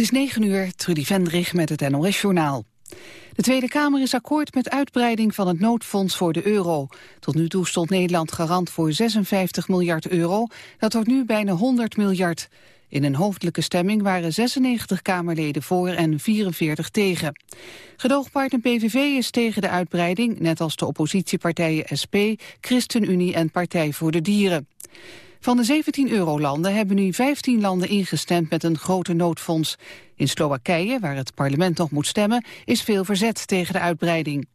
is 9 uur, Trudy Vendrig met het NOS-journaal. De Tweede Kamer is akkoord met uitbreiding van het noodfonds voor de euro. Tot nu toe stond Nederland garant voor 56 miljard euro. Dat wordt nu bijna 100 miljard. In een hoofdelijke stemming waren 96 Kamerleden voor en 44 tegen. Gedoogpartner PVV is tegen de uitbreiding, net als de oppositiepartijen SP, ChristenUnie en Partij voor de Dieren. Van de 17 eurolanden hebben nu 15 landen ingestemd met een grote noodfonds. In Slowakije, waar het parlement nog moet stemmen, is veel verzet tegen de uitbreiding.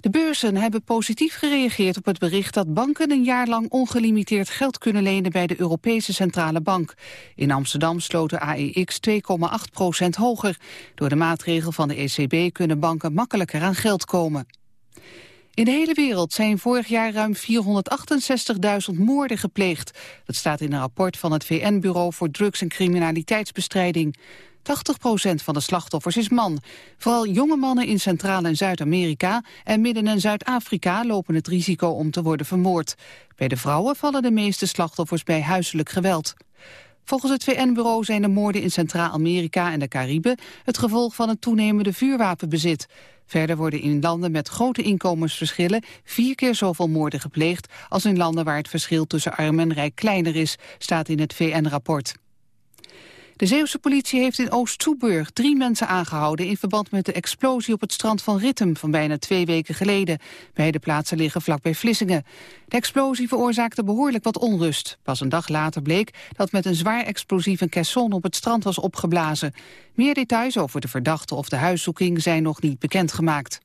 De beurzen hebben positief gereageerd op het bericht dat banken een jaar lang ongelimiteerd geld kunnen lenen bij de Europese Centrale Bank. In Amsterdam sloot de AEX 2,8 procent hoger. Door de maatregel van de ECB kunnen banken makkelijker aan geld komen. In de hele wereld zijn vorig jaar ruim 468.000 moorden gepleegd. Dat staat in een rapport van het VN-bureau voor drugs- en criminaliteitsbestrijding. 80% van de slachtoffers is man. Vooral jonge mannen in Centraal- en Zuid-Amerika en Midden- en Zuid-Afrika lopen het risico om te worden vermoord. Bij de vrouwen vallen de meeste slachtoffers bij huiselijk geweld. Volgens het VN-bureau zijn de moorden in Centraal-Amerika en de Cariben het gevolg van het toenemende vuurwapenbezit. Verder worden in landen met grote inkomensverschillen vier keer zoveel moorden gepleegd als in landen waar het verschil tussen arm en rijk kleiner is, staat in het VN-rapport. De Zeeuwse politie heeft in Oost-Toeburg drie mensen aangehouden... in verband met de explosie op het strand van Rittem van bijna twee weken geleden. Beide plaatsen liggen vlakbij Vlissingen. De explosie veroorzaakte behoorlijk wat onrust. Pas een dag later bleek dat met een zwaar explosief een caisson op het strand was opgeblazen. Meer details over de verdachte of de huiszoeking zijn nog niet bekendgemaakt.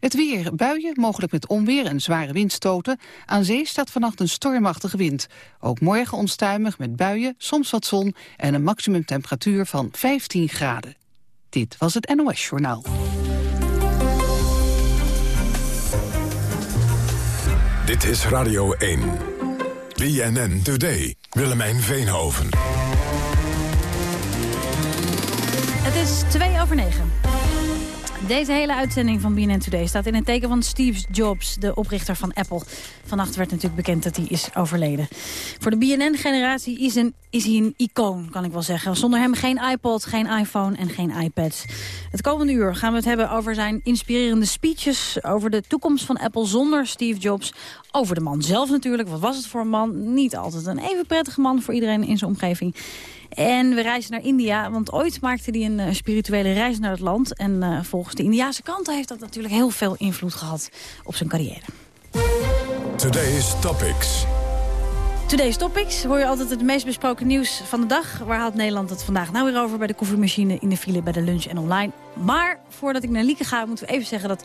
Het weer, buien, mogelijk met onweer en zware windstoten. Aan zee staat vannacht een stormachtige wind. Ook morgen onstuimig met buien, soms wat zon... en een maximumtemperatuur van 15 graden. Dit was het NOS Journaal. Dit is Radio 1. BNN Today. Willemijn Veenhoven. Het is 2 over 9. Deze hele uitzending van BNN Today staat in het teken van Steve Jobs, de oprichter van Apple. Vannacht werd natuurlijk bekend dat hij is overleden. Voor de BNN-generatie is, is hij een icoon, kan ik wel zeggen. Zonder hem geen iPod, geen iPhone en geen iPad. Het komende uur gaan we het hebben over zijn inspirerende speeches... over de toekomst van Apple zonder Steve Jobs. Over de man zelf natuurlijk. Wat was het voor een man? Niet altijd een even prettige man voor iedereen in zijn omgeving. En we reizen naar India, want ooit maakte hij een uh, spirituele reis naar het land. En uh, volgens de Indiaanse kant heeft dat natuurlijk heel veel invloed gehad op zijn carrière. Today's Topics. Today's Topics hoor je altijd het meest besproken nieuws van de dag. Waar haalt Nederland het vandaag nou weer over? Bij de koffiemachine, in de file, bij de lunch en online. Maar voordat ik naar Lieke ga, moeten we even zeggen dat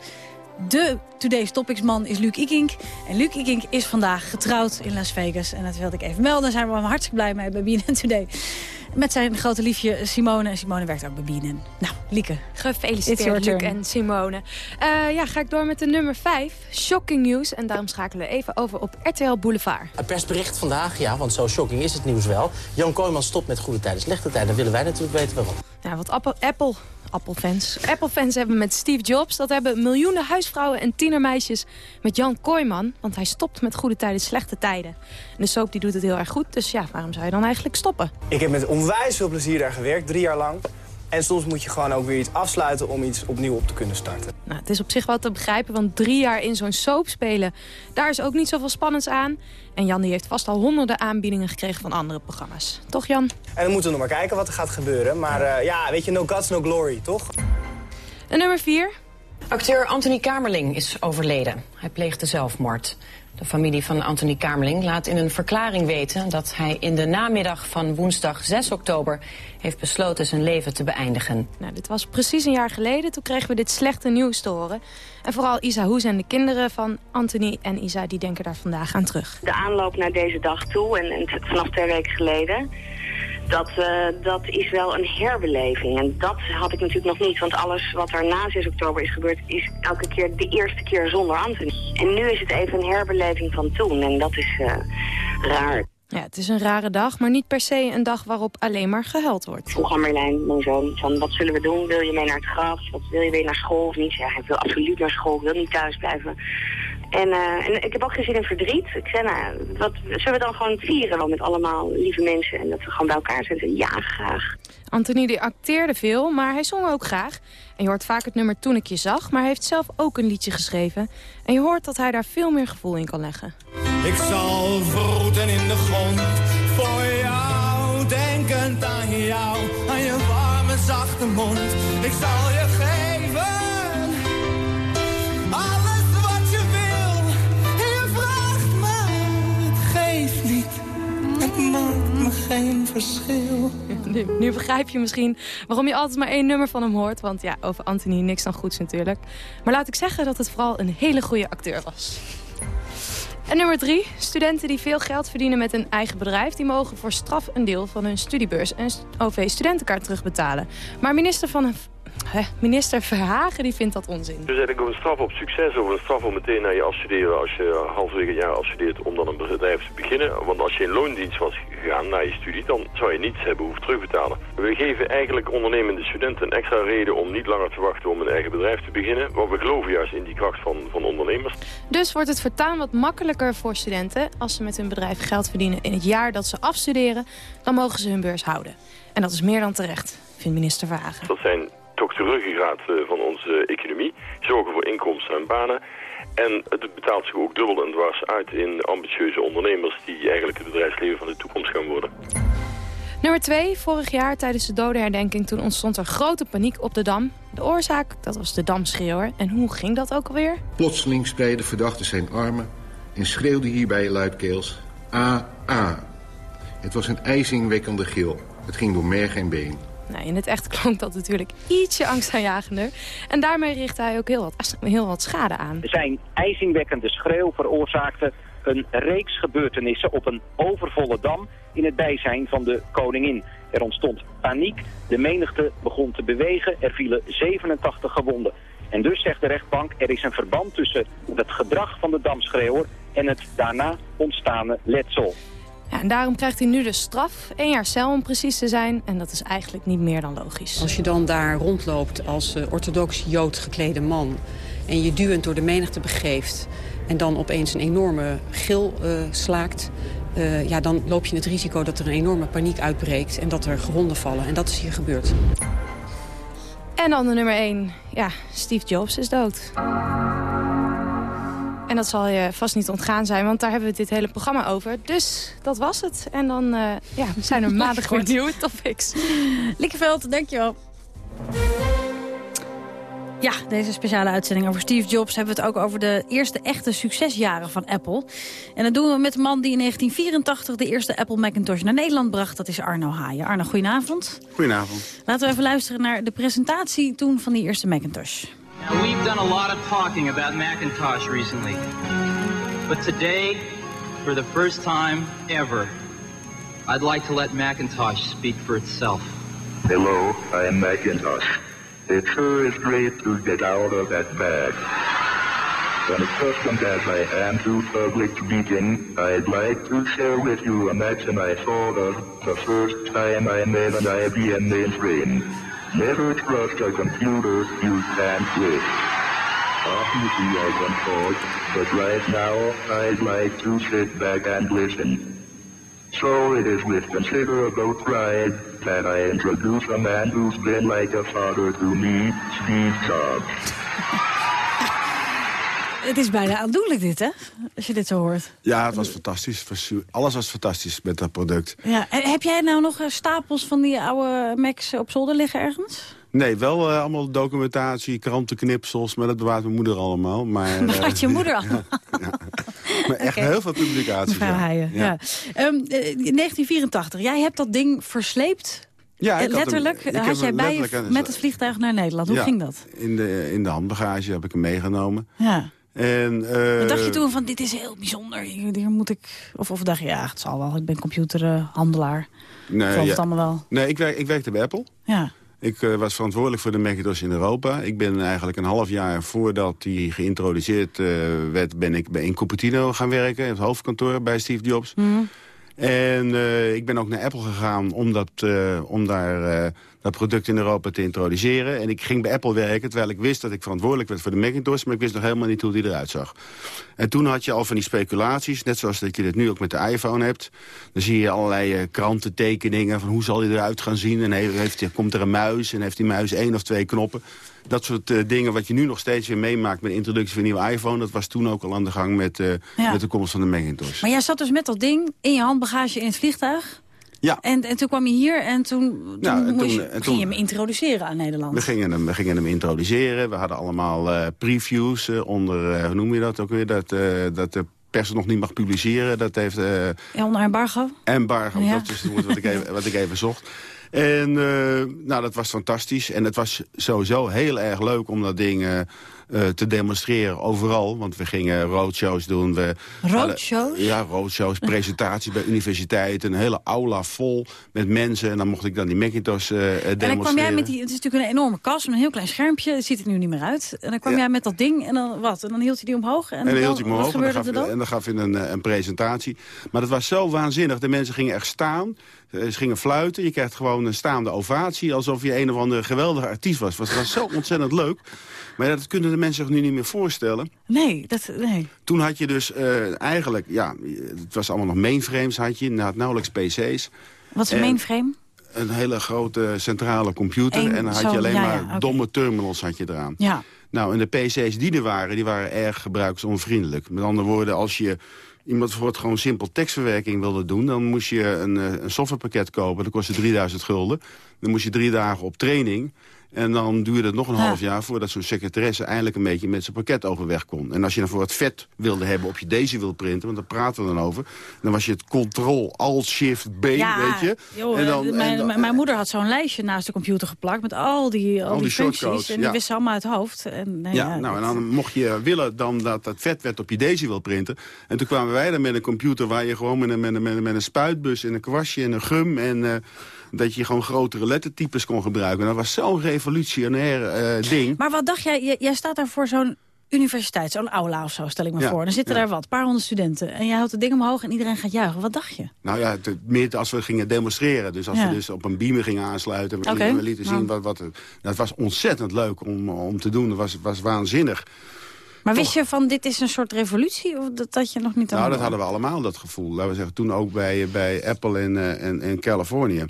de Today's Topics man is Luc Ikink. En Luc Ikink is vandaag getrouwd in Las Vegas. En dat wilde ik even melden. Daar zijn we hartstikke blij mee bij BNN Today. Met zijn grote liefje Simone. En Simone werkt ook bij BNN. Nou, Lieke. Gefeliciteerd Luc en Simone. Uh, ja, ga ik door met de nummer 5. Shocking nieuws. En daarom schakelen we even over op RTL Boulevard. Een persbericht vandaag, ja, want zo shocking is het nieuws wel. Jan Kooijman stopt met goede tijden, slechte tijden. Dan willen wij natuurlijk weten waarom. Ja, wat Apple, Apple Apple-fans. Apple-fans hebben met Steve Jobs. Dat hebben miljoenen huisvrouwen en tienermeisjes met Jan Kooijman. Want hij stopt met goede tijden, slechte tijden. En de soap die doet het heel erg goed. Dus ja, waarom zou je dan eigenlijk stoppen? Ik heb met onwijs veel plezier daar gewerkt, drie jaar lang. En soms moet je gewoon ook weer iets afsluiten om iets opnieuw op te kunnen starten. Nou, het is op zich wel te begrijpen, want drie jaar in zo'n soap spelen... daar is ook niet zoveel spannends aan. En Jan die heeft vast al honderden aanbiedingen gekregen van andere programma's. Toch Jan? En dan moeten we nog maar kijken wat er gaat gebeuren. Maar uh, ja, weet je, no guts, no glory, toch? En nummer vier. Acteur Anthony Kamerling is overleden. Hij pleegde zelfmoord. De familie van Anthony Kamerling laat in een verklaring weten dat hij in de namiddag van woensdag 6 oktober heeft besloten zijn leven te beëindigen. Nou, dit was precies een jaar geleden. Toen kregen we dit slechte nieuws te horen. En vooral Isa Hoes en de kinderen van Anthony en Isa die denken daar vandaag aan terug. De aanloop naar deze dag toe en, en vanaf twee weken geleden dat, uh, dat is wel een herbeleving. En dat had ik natuurlijk nog niet. Want alles wat er na 6 oktober is gebeurd... is elke keer de eerste keer zonder Anthony. En nu is het even een herbeleving van toen. En dat is uh, raar. Ja, het is een rare dag, maar niet per se een dag waarop alleen maar gehuild wordt. Vroeg aan Merlijn, mijn zoon, van wat zullen we doen? Wil je mee naar het graf? Wat, wil je weer naar school of niet? Ja, hij wil absoluut naar school, wil niet thuis blijven. En, uh, en ik heb ook geen zin in verdriet. Ik zei, nou, wat, zullen we dan gewoon vieren met allemaal lieve mensen en dat we gewoon bij elkaar zitten? Ja, graag. Anthony die acteerde veel, maar hij zong ook graag. En je hoort vaak het nummer Toen ik je zag, maar hij heeft zelf ook een liedje geschreven. En je hoort dat hij daar veel meer gevoel in kan leggen. Ik zal vroeten in de grond voor jou, denkend aan jou, aan je warme zachte mond. Ik zal je geen verschil. Nu, nu, begrijp je misschien waarom je altijd maar één nummer van hem hoort. Want ja, over Anthony niks dan goeds natuurlijk. Maar laat ik zeggen dat het vooral een hele goede acteur was. En nummer drie, studenten die veel geld verdienen met een eigen bedrijf... die mogen voor straf een deel van hun studiebeurs en OV-studentenkaart terugbetalen. Maar minister van Minister Verhagen die vindt dat onzin. Dus eigenlijk een straf op succes of een straf om meteen naar je afstuderen als je halverwege het jaar afstudeert om dan een bedrijf te beginnen. Want als je in loondienst was gegaan na je studie, dan zou je niets hebben hoeven terugbetalen. We geven eigenlijk ondernemende studenten een extra reden om niet langer te wachten om een eigen bedrijf te beginnen. Want we geloven juist in die kracht van, van ondernemers. Dus wordt het vertaan wat makkelijker voor studenten als ze met hun bedrijf geld verdienen in het jaar dat ze afstuderen. Dan mogen ze hun beurs houden. En dat is meer dan terecht, vindt minister Verhagen. Dat zijn toch de ruggengraat eh, van onze economie. Zorgen voor inkomsten en banen. En het betaalt zich ook dubbel en dwars uit in ambitieuze ondernemers... die eigenlijk het bedrijfsleven van de toekomst gaan worden. Nummer 2. Vorig jaar tijdens de dodenherdenking toen ontstond er grote paniek op de Dam. De oorzaak, dat was de damschreeuwer. En hoe ging dat ook alweer? Plotseling spreidde verdachte zijn armen en schreeuwde hierbij luidkeels... A, A. Het was een ijzingwekkende gil. Het ging door merg en been. Nou, in het echt klonk dat natuurlijk ietsje angstaanjagender. En daarmee richtte hij ook heel wat, heel wat schade aan. Zijn ijzingwekkende schreeuw veroorzaakte een reeks gebeurtenissen op een overvolle dam in het bijzijn van de koningin. Er ontstond paniek, de menigte begon te bewegen, er vielen 87 gewonden. En dus zegt de rechtbank, er is een verband tussen het gedrag van de damschreeuwer en het daarna ontstane letsel. Ja, en daarom krijgt hij nu de straf, één jaar cel om precies te zijn. En dat is eigenlijk niet meer dan logisch. Als je dan daar rondloopt als uh, orthodox jood geklede man... en je duwend door de menigte begeeft... en dan opeens een enorme gil uh, slaakt... Uh, ja, dan loop je het risico dat er een enorme paniek uitbreekt... en dat er gewonden vallen. En dat is hier gebeurd. En dan de nummer 1. Ja, Steve Jobs is dood. En dat zal je vast niet ontgaan zijn, want daar hebben we dit hele programma over. Dus dat was het. En dan uh, ja, zijn er maandag weer nieuwe topics. Likkeveld, dankjewel. Ja, deze speciale uitzending over Steve Jobs hebben we het ook over de eerste echte succesjaren van Apple. En dat doen we met de man die in 1984 de eerste Apple Macintosh naar Nederland bracht. Dat is Arno Haaien. Arno, goedenavond. Goedenavond. Laten we even luisteren naar de presentatie toen van die eerste Macintosh. Now, we've done a lot of talking about Macintosh recently. But today, for the first time ever, I'd like to let Macintosh speak for itself. Hello, I am Macintosh. It sure is great to get out of that bag. Unaccustomed as I am to public speaking, I'd like to share with you a maxim I thought of the first time I made an IBM mainframe. Never trust a computer you can't with. Obviously I can talk, but right now I'd like to sit back and listen. So it is with considerable pride that I introduce a man who's been like a father to me, Steve Jobs. Het is bijna aandoenlijk dit, hè? Als je dit zo hoort. Ja, het was fantastisch. Alles was fantastisch met dat product. Ja. En heb jij nou nog stapels van die oude Macs op zolder liggen ergens? Nee, wel uh, allemaal documentatie, krantenknipsels, maar dat bewaart mijn moeder allemaal. Maar, bewaart je moeder allemaal? Ja, ja. Maar echt okay. heel veel publicaties. Mevrouw Heijen, ja. ja. Um, 1984, jij hebt dat ding versleept ja, letterlijk had, hem, had jij bij je met het vliegtuig naar Nederland. Hoe ja, ging dat? In de, in de handbagage heb ik hem meegenomen. Ja. En, uh, dacht je toen van, dit is heel bijzonder, hier, moet ik... Of, of dacht je, ja, het zal wel, ik ben computerhandelaar. Nee, ja. het allemaal wel. Nee, ik, werk, ik werkte bij Apple. Ja. Ik uh, was verantwoordelijk voor de Macintosh in Europa. Ik ben eigenlijk een half jaar voordat die geïntroduceerd uh, werd... ben ik bij in Cupertino gaan werken, het hoofdkantoor bij Steve Jobs. Mm. En eh, ik ben ook naar Apple gegaan om, dat, eh, om daar, uh, dat product in Europa te introduceren. En ik ging bij Apple werken, terwijl ik wist dat ik verantwoordelijk werd voor de Macintosh... maar ik wist nog helemaal niet hoe die eruit zag. En toen had je al van die speculaties, net zoals dat je dit nu ook met de iPhone hebt. Dan zie je allerlei krantentekeningen van hoe zal die eruit gaan zien. En heeft, komt er een muis en heeft die muis één of twee knoppen. Dat soort dingen wat je nu nog steeds weer meemaakt met de introductie van een nieuwe iPhone... dat was toen ook al aan de gang met, met de komst van de Macintosh. Maar jij zat dus met dat ding in je handbagage in het vliegtuig? Ja. En, en toen kwam je hier en toen, toen, Ja, en toen- je, en ging toen- je hem introduceren aan Nederland. We gingen hem, we gingen hem introduceren. We hadden allemaal eh, previews eh, onder, eh, hoe noem je dat ook weer? Dat, eh, dat de pers nog niet mag publiceren. Dat heeft eh, Ja, onder embargo? embargo. Ja. Dat is het woord wat ik even, wat ik even zocht. En eh, nou, dat was fantastisch. En het was sowieso heel erg leuk om dat ding eh, eh, te demonstreren overal. Want we gingen roadshows doen. We Roadshows? hadden- Ja, roadshows, presentaties bij universiteiten. Een hele aula vol met mensen. En dan mocht ik dan die Macintosh eh, demonstreren. En dan kwam jij met die, het is natuurlijk een enorme kast met een heel klein schermpje. Het ziet er nu niet meer uit. En dan kwam Ja. jij met dat ding en dan wat? En dan hield je die omhoog. En, En dan hield ik me wat omhoog en dan, gebeurde gaf, er dan? en dan gaf je een, een presentatie. Maar dat was zo waanzinnig. De mensen gingen echt staan. Eh, Ze gingen fluiten. Je krijgt gewoon een staande ovatie. Alsof je een of andere geweldige artiest was. Het was zo ontzettend leuk. Maar dat kunnen de mensen zich nu niet meer voorstellen. Nee, dat, nee. Toen had je dus eh, eigenlijk... Ja, het was allemaal nog mainframes had je. Nauwelijks PC's. Wat is een En mainframe? Een hele grote centrale computer. Eén en dan had je alleen ja, maar ja, domme terminals had je eraan. Ja. Nou, en de PC's die er waren, die waren erg gebruiksonvriendelijk. Met andere woorden, als je iemand bijvoorbeeld gewoon simpel tekstverwerking wilde doen... dan moest je een, eh, een softwarepakket kopen, dat kostte 3000 gulden. Dan moest je drie dagen op training... En dan duurde het nog een Ja. half jaar voordat zo'n secretaresse eindelijk een beetje met zijn pakket overweg kon. En als je dan voor wat vet wilde hebben op je deze wil printen, want daar praten we dan over. Dan was je het Ctrl-Alt-Shift-B, ja, weet je. joh, en dan, eh, mijn, en dan- mijn- moeder had zo'n lijstje naast de computer geplakt... met al die, al Al die, die functies. En die wist ze allemaal uit het hoofd. En, nee, Ja, nou, en dan mocht je willen dan dat dat vet werd op je Daisy wil printen. En toen kwamen wij dan met een computer waar je gewoon met een, met een, met een, met een spuitbus en een kwastje en een gum... en eh, dat je gewoon grotere lettertypes kon gebruiken. Dat was zo'n revolutionair eh, ding. Maar wat dacht jij? Jij, staat daar voor zo'n universiteit, zo'n aula of zo, stel ik me Ja, voor. Dan zitten ja. daar wat, een paar honderd studenten. En jij houdt het ding omhoog en iedereen gaat juichen. Wat dacht je? Nou ja, het, meer als we gingen demonstreren. Dus als Ja. we dus op een beamer gingen aansluiten... en we, lieten zien wat... wat het, dat was ontzettend leuk om, om te doen. Dat was, was waanzinnig. Maar wist je van, dit is een soort revolutie? Of dat, dat je nog niet aan Nou, dat hadden we allemaal, dat gevoel. Laten we zeggen, toen ook bij, bij Apple in, eh, in, in Californië.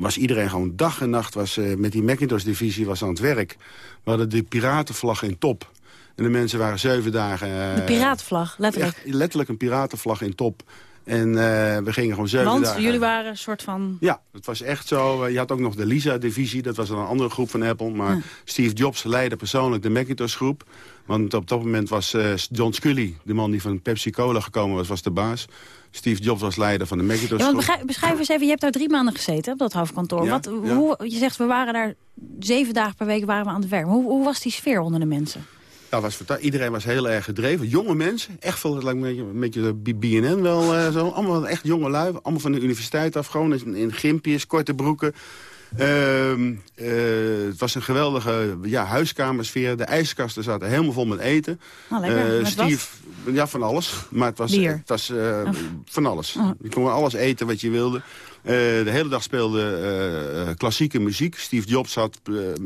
Was iedereen gewoon dag en nacht was, eh, met die Macintosh-divisie was aan het werk. We hadden de piratenvlag in top. En de mensen waren zeven dagen... eh, De piratenvlag, letterlijk. echt letterlijk een piratenvlag in top. En eh, we gingen gewoon zeven Want dagen... jullie waren een soort van... Ja, het was echt zo. Je had ook nog de Lisa-divisie, dat was een andere groep van Apple. Maar Steve Jobs leidde persoonlijk de Macintosh-groep. Want op dat moment was John Scully, de man die van Pepsi-Cola gekomen was, was de baas. Steve Jobs was leider van de Ja, want Macintosh-groep. beschrijf, eens even, je hebt daar drie maanden gezeten op dat hoofdkantoor. Ja, Wat, ja. Hoe, je zegt, we waren daar zeven dagen per week waren we aan het werk. Hoe, hoe was die sfeer onder de mensen? Was Iedereen was heel erg gedreven. Jonge mensen, echt veel, het lijkt me een beetje, de BNN wel eh, zo. Allemaal echt jonge lui, allemaal van de universiteit af. Gewoon in, in gimpjes, korte broeken. Ehm, eh, het was een geweldige ja, huiskamersfeer. De ijskasten zaten helemaal vol met eten. Met wat? Steve, ja, van alles. Maar het was, Bier. het was eh, van alles. Oh. Je kon alles eten wat je wilde. Eh, de hele dag speelde eh, eh, klassieke muziek. Steve Jobs had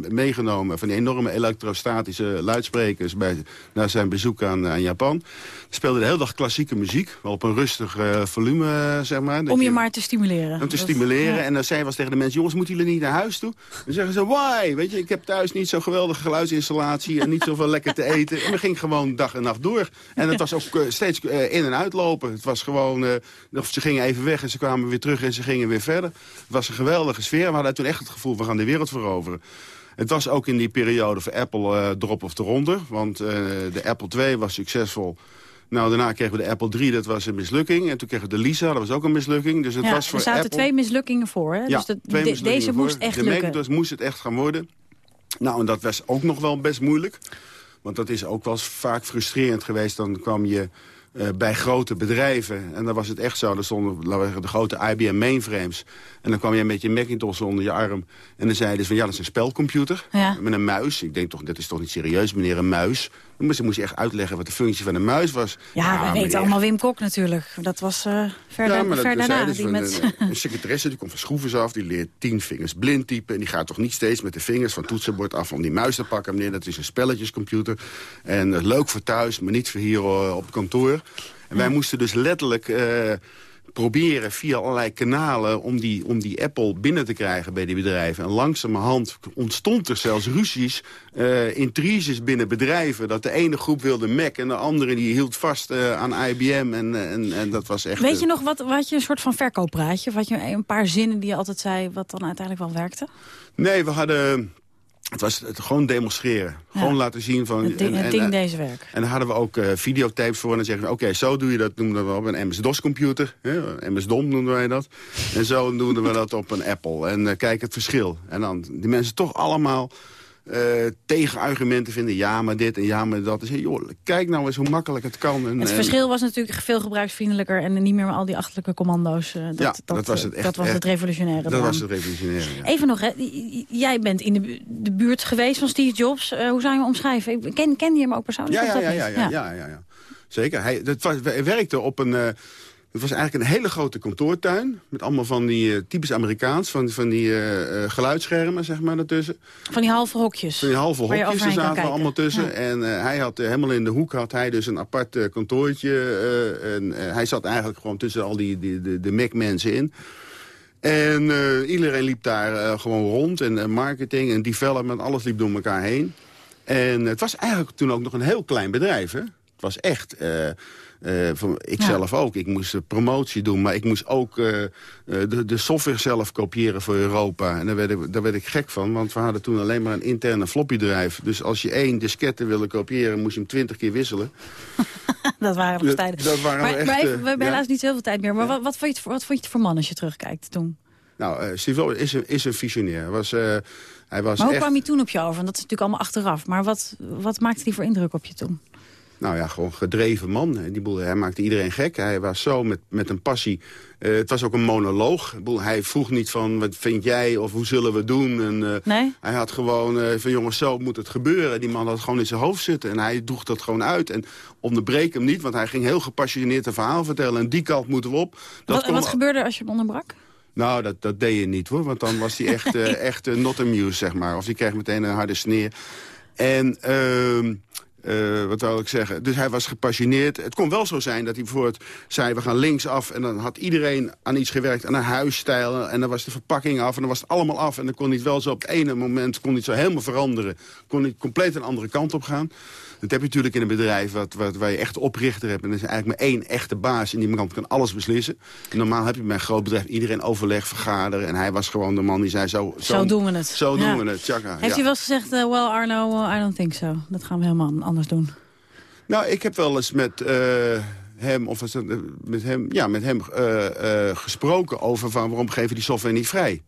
meegenomen van die enorme elektrostatische luidsprekers... Bij, na zijn bezoek aan, aan Japan. Speelde de hele dag klassieke muziek. Wel op een rustig volume, zeg maar. Om je maar te stimuleren. om te Dat- stimuleren. ja. En dan zei hij was tegen de mensen... jongens, moeten jullie niet naar huis toe? Dan zeggen ze, why? Weet je, ik heb thuis niet zo'n geweldige geluidsinstallatie... en niet zoveel lekker te eten. En we gingen gewoon dag en nacht door. En het was ook steeds in- en uitlopen. Het was gewoon... of ze gingen even weg en ze kwamen weer terug en ze gingen weer verder. Het was een geweldige sfeer. We hadden toen echt het gevoel, we gaan de wereld veroveren. Het was ook in die periode voor Apple eh drop of eronder. Want eh, de Apple II was succesvol... Nou, daarna kregen we de Apple 3, dat was een mislukking. En toen kregen we de Lisa, dat was ook een mislukking. Dus het Ja, was voor er zaten Apple... twee mislukkingen voor. Hè? Ja, dus dat- twee de- mislukkingen deze voor. moest echt de lukken. Macintosh moest het echt gaan worden. Nou, en dat was ook nog wel best moeilijk. Want dat is ook wel eens vaak frustrerend geweest. Dan kwam je eh, bij grote bedrijven. En dan was het echt zo. Er stonden laten we zeggen, de grote IBM mainframes. En dan kwam je met je Macintosh onder je arm. En dan zeiden ze van ja, dat is een spelcomputer. Ja. Met een muis. Ik denk toch, dat is toch niet serieus, meneer, een muis. Dan moest, moest je echt uitleggen wat de functie van een muis was. Ja, we meneer. weten allemaal Wim Kok natuurlijk. Dat was eh ver, Ja, da- maar dat ver daarna. ze Die met... een, een secretaresse die komt van schroeven af. Die leert tien vingers blind typen. En die gaat toch niet steeds met de vingers van toetsenbord af... om die muis te pakken. Meneer, dat is een spelletjescomputer. En eh, leuk voor thuis, maar niet voor hier eh, op kantoor. En wij moesten dus letterlijk... proberen via allerlei kanalen om die, om die Apple binnen te krijgen bij die bedrijven. En langzamerhand ontstond er zelfs ruzies, intriges binnen bedrijven. Dat de ene groep wilde Mac en de andere die hield vast eh, aan IBM. En, en, en dat was echt... Weet eh, je nog, wat, wat je een soort van verkooppraatje? Of had je een paar zinnen die je altijd zei, wat dan uiteindelijk wel werkte? Nee, we hadden... Het was het gewoon demonstreren. Gewoon laten zien van... Het ding, en- ding deze werk. En daar hadden we ook eh, videotapes voor. En dan zeggen we, oké, zo doe je dat, noemden we op een MS-DOS-computer. MS-DOM noemden wij dat. En zo noemden we dat op een Apple. En eh, kijk het verschil. En dan die mensen toch allemaal eh, tegenargumenten vinden. Ja, maar dit en ja, maar dat. Dus, joh, kijk nou eens hoe makkelijk het kan. En, Het en- verschil was natuurlijk veel gebruiksvriendelijker... en niet meer met al die achterlijke commando's. eh, Dat, ja, dat, was het eh, echt. Dat was het revolutionaire Dat was het revolutionaire, ja. Even nog, hè. jij bent in de, de buurt geweest van Steve Jobs. Eh, hoe zou je hem omschrijven? Ik Ken, je hem ook persoonlijk? Ja, ja, dat ja, ja, ja, ja, ja, ja. Zeker. Hij, dat was, werkte op een... eh, het was eigenlijk een hele grote kantoortuin. Met allemaal van die eh, typisch Amerikaans. Van, van die eh, eh, geluidsschermen, zeg maar, ertussen. Van die halve hokjes. Van die halve hokjes, daar zaten we allemaal tussen. Ja. En hij had helemaal in de hoek had hij dus een apart kantoortje. en hij zat eigenlijk gewoon tussen al die, die, de, de Mac-mensen in. En iedereen liep daar gewoon rond. En marketing en development, alles liep door elkaar heen. En het was eigenlijk toen ook nog een heel klein bedrijf. Hè? Het was echt... eh, van, ik Ja. zelf ook. Ik moest promotie doen, maar ik moest ook eh, eh, de, de software zelf kopiëren voor Europa. En daar werd, ik, daar werd ik gek van, want we hadden toen alleen maar een interne floppydrive. Dus als je één diskette wilde kopiëren, moest je hem twintig keer wisselen. dat waren nog tijden. dat waren maar, echt, maar even, we hebben ja. helaas niet zoveel tijd meer. Maar wat, wat, vond je, het- wat vond je het voor man als je terugkijkt toen? Nou, Steve Jobs is een, is een visionair. Was, hij was Maar hoe echt... kwam hij toen op je over? Want dat is natuurlijk allemaal achteraf. Maar wat, wat maakte hij voor indruk op je toen? Nou ja, gewoon gedreven man. Die boel, hij maakte iedereen gek. Hij was zo met, met een passie. Eh, het was ook een monoloog. Ik bedoel, hij vroeg niet van, wat vind jij of hoe zullen we doen? En, eh, Nee? Hij had gewoon eh, van, jongens, zo moet het gebeuren. Die man had gewoon in zijn hoofd zitten. En hij droeg dat gewoon uit. En onderbreek hem niet, want hij ging heel gepassioneerd een verhaal vertellen. En die kant moeten we op. Dat Wat, kon- wat gebeurde als je hem onderbrak? nou, dat, dat deed je niet hoor. Want dan was hij echt, echt not amused, zeg maar. Of hij kreeg meteen een harde sneer. En... eh, wat wil ik zeggen? Dus hij was gepassioneerd. Het kon wel zo zijn dat hij bijvoorbeeld zei... we gaan linksaf en dan had iedereen aan iets gewerkt... aan een huisstijl en dan was de verpakking af en dan was het allemaal af... en dan kon hij wel zo op het ene moment kon hij zo helemaal veranderen. Kon hij compleet een andere kant op gaan. Dat heb je natuurlijk in een bedrijf wat, wat, waar je echt oprichter hebt... en er is eigenlijk maar één echte baas en die man kan alles beslissen. En normaal heb je bij een groot bedrijf iedereen overleg, vergaderen... en hij was gewoon de man die zei zo... Zo doen we het. Zo doen Ja. we het, tjaka. Heeft ja. hij wel eens gezegd, eh, well Arno, I don't think so. Dat gaan we helemaal anders doen. Nou, ik heb wel eens met eh, hem, of eh, met hem, ja, met hem eh, eh, gesproken over van waarom geven die software niet vrij.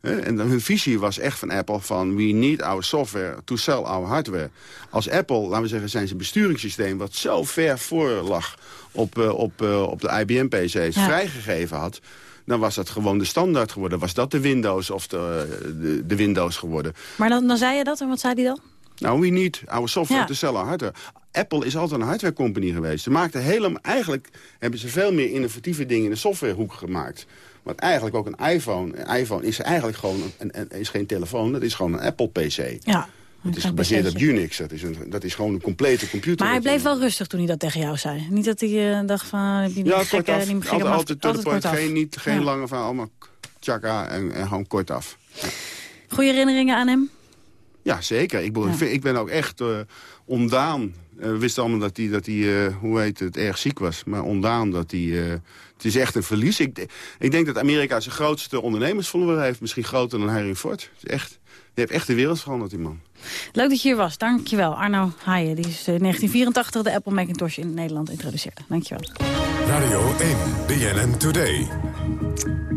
En hun visie was echt van Apple van... we need our software to sell our hardware. Als Apple, laten we zeggen, zijn zijn besturingssysteem... wat zo ver voor lag op, eh, op, eh, op de IBM-PC's Ja. vrijgegeven had... dan was dat gewoon de standaard geworden. Was dat de Windows of de, de, de Windows geworden. Maar dan, dan zei je dat en wat zei hij dan? Nou, we need our software Ja. to sell our hardware. Apple is altijd een hardware company geweest. Ze maakten helemaal, eigenlijk hebben ze veel meer innovatieve dingen in de softwarehoek gemaakt. Want eigenlijk ook een iPhone. Een iPhone is eigenlijk gewoon een, een- is geen telefoon, dat is gewoon een Apple PC. Ja. Het is gebaseerd op. Unix. Dat is, een, dat is gewoon een complete computer. Maar hij bleef wel rustig toen hij dat tegen jou zei. Niet dat hij eh, dacht van... niet Ja, gekke- kort af. niet gekke Altijd, altijd point. kort af. Geen, niet, geen Ja. lange verhaal, allemaal tjaka en, en gewoon kort af. Goeie herinneringen aan hem? Ja, zeker. Ik, bedoel, ik ben ook echt eh, ondaan. Eh, we wisten allemaal dat hij, dat hij eh, hoe heet het, erg ziek was. Maar ondaan dat hij... eh, het is echt een verlies. Ik, ik denk dat Amerika zijn grootste ondernemersvolume heeft. Misschien groter dan Harry Ford. Het is echt, die heeft echt de wereld veranderd, die man. Leuk dat je hier was. Dankjewel. Arno Haaien, die is eh, 1984 de Apple Macintosh in Nederland introduceerde. Dankjewel. Radio 1, BNN Today.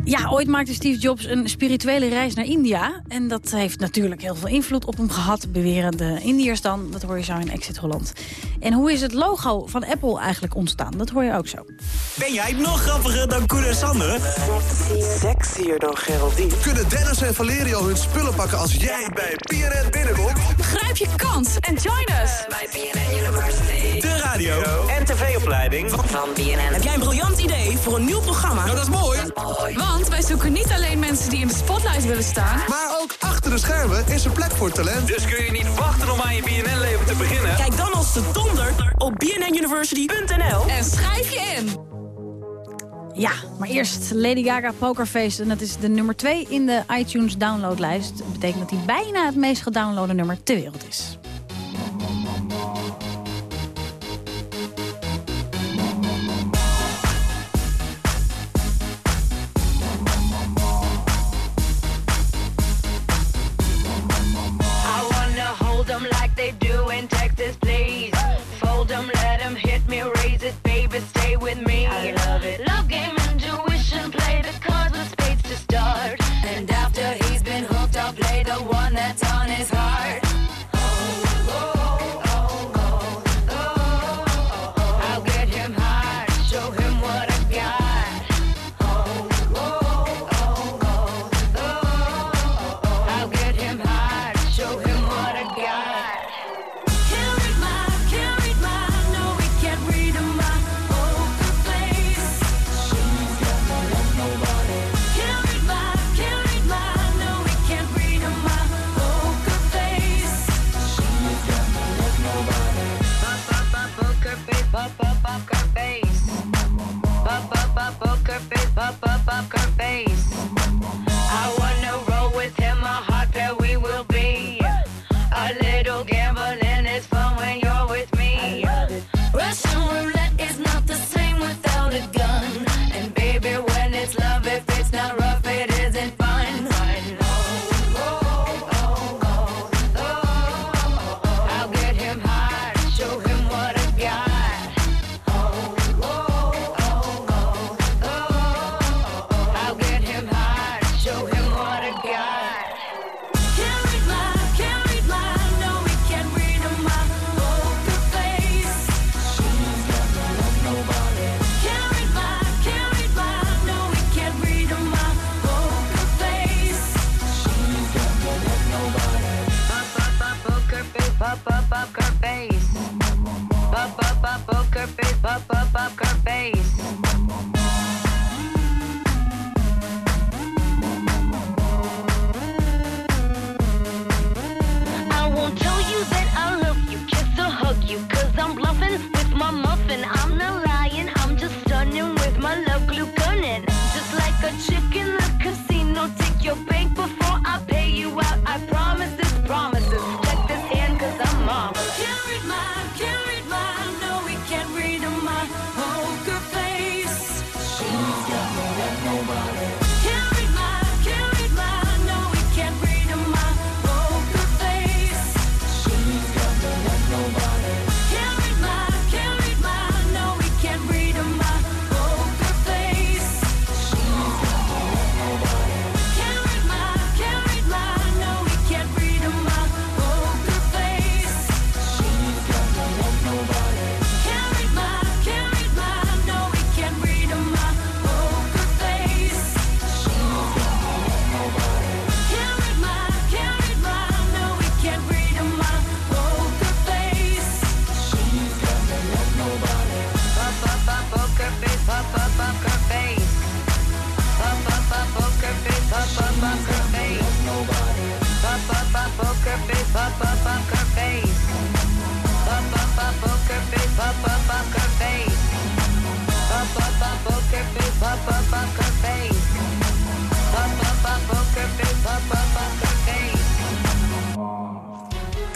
Ja, ooit maakte Steve Jobs een spirituele reis naar India. En dat heeft natuurlijk heel veel invloed op hem gehad, beweren de Indiërs dan. Dat hoor je zo in Exit Holland. En hoe is het logo van Apple eigenlijk ontstaan? Dat hoor je ook zo. Ben jij nog grappiger dan Koen en Sander? Sexier dan Geraldine. Kunnen Dennis en Valerio hun spullen pakken als jij bij PNN binnenkomt? Begrijp je kans en join us. Bij BNN University. Radio en tv-opleiding van BNN. Heb jij een briljant idee voor een nieuw programma? Nou, dat is mooi. Want wij zoeken niet alleen mensen die in de spotlight willen staan... Maar ook achter de schermen is er plek voor talent. Dus kun je niet wachten om aan je BNN-leven te beginnen? Kijk dan als de donder op bnnuniversity.nl en schrijf je in. Ja, maar eerst Lady Gaga Pokerface. En dat is de nummer 2 in de iTunes downloadlijst. Dat betekent dat hij bijna het meest gedownloade nummer ter wereld is. In Texas,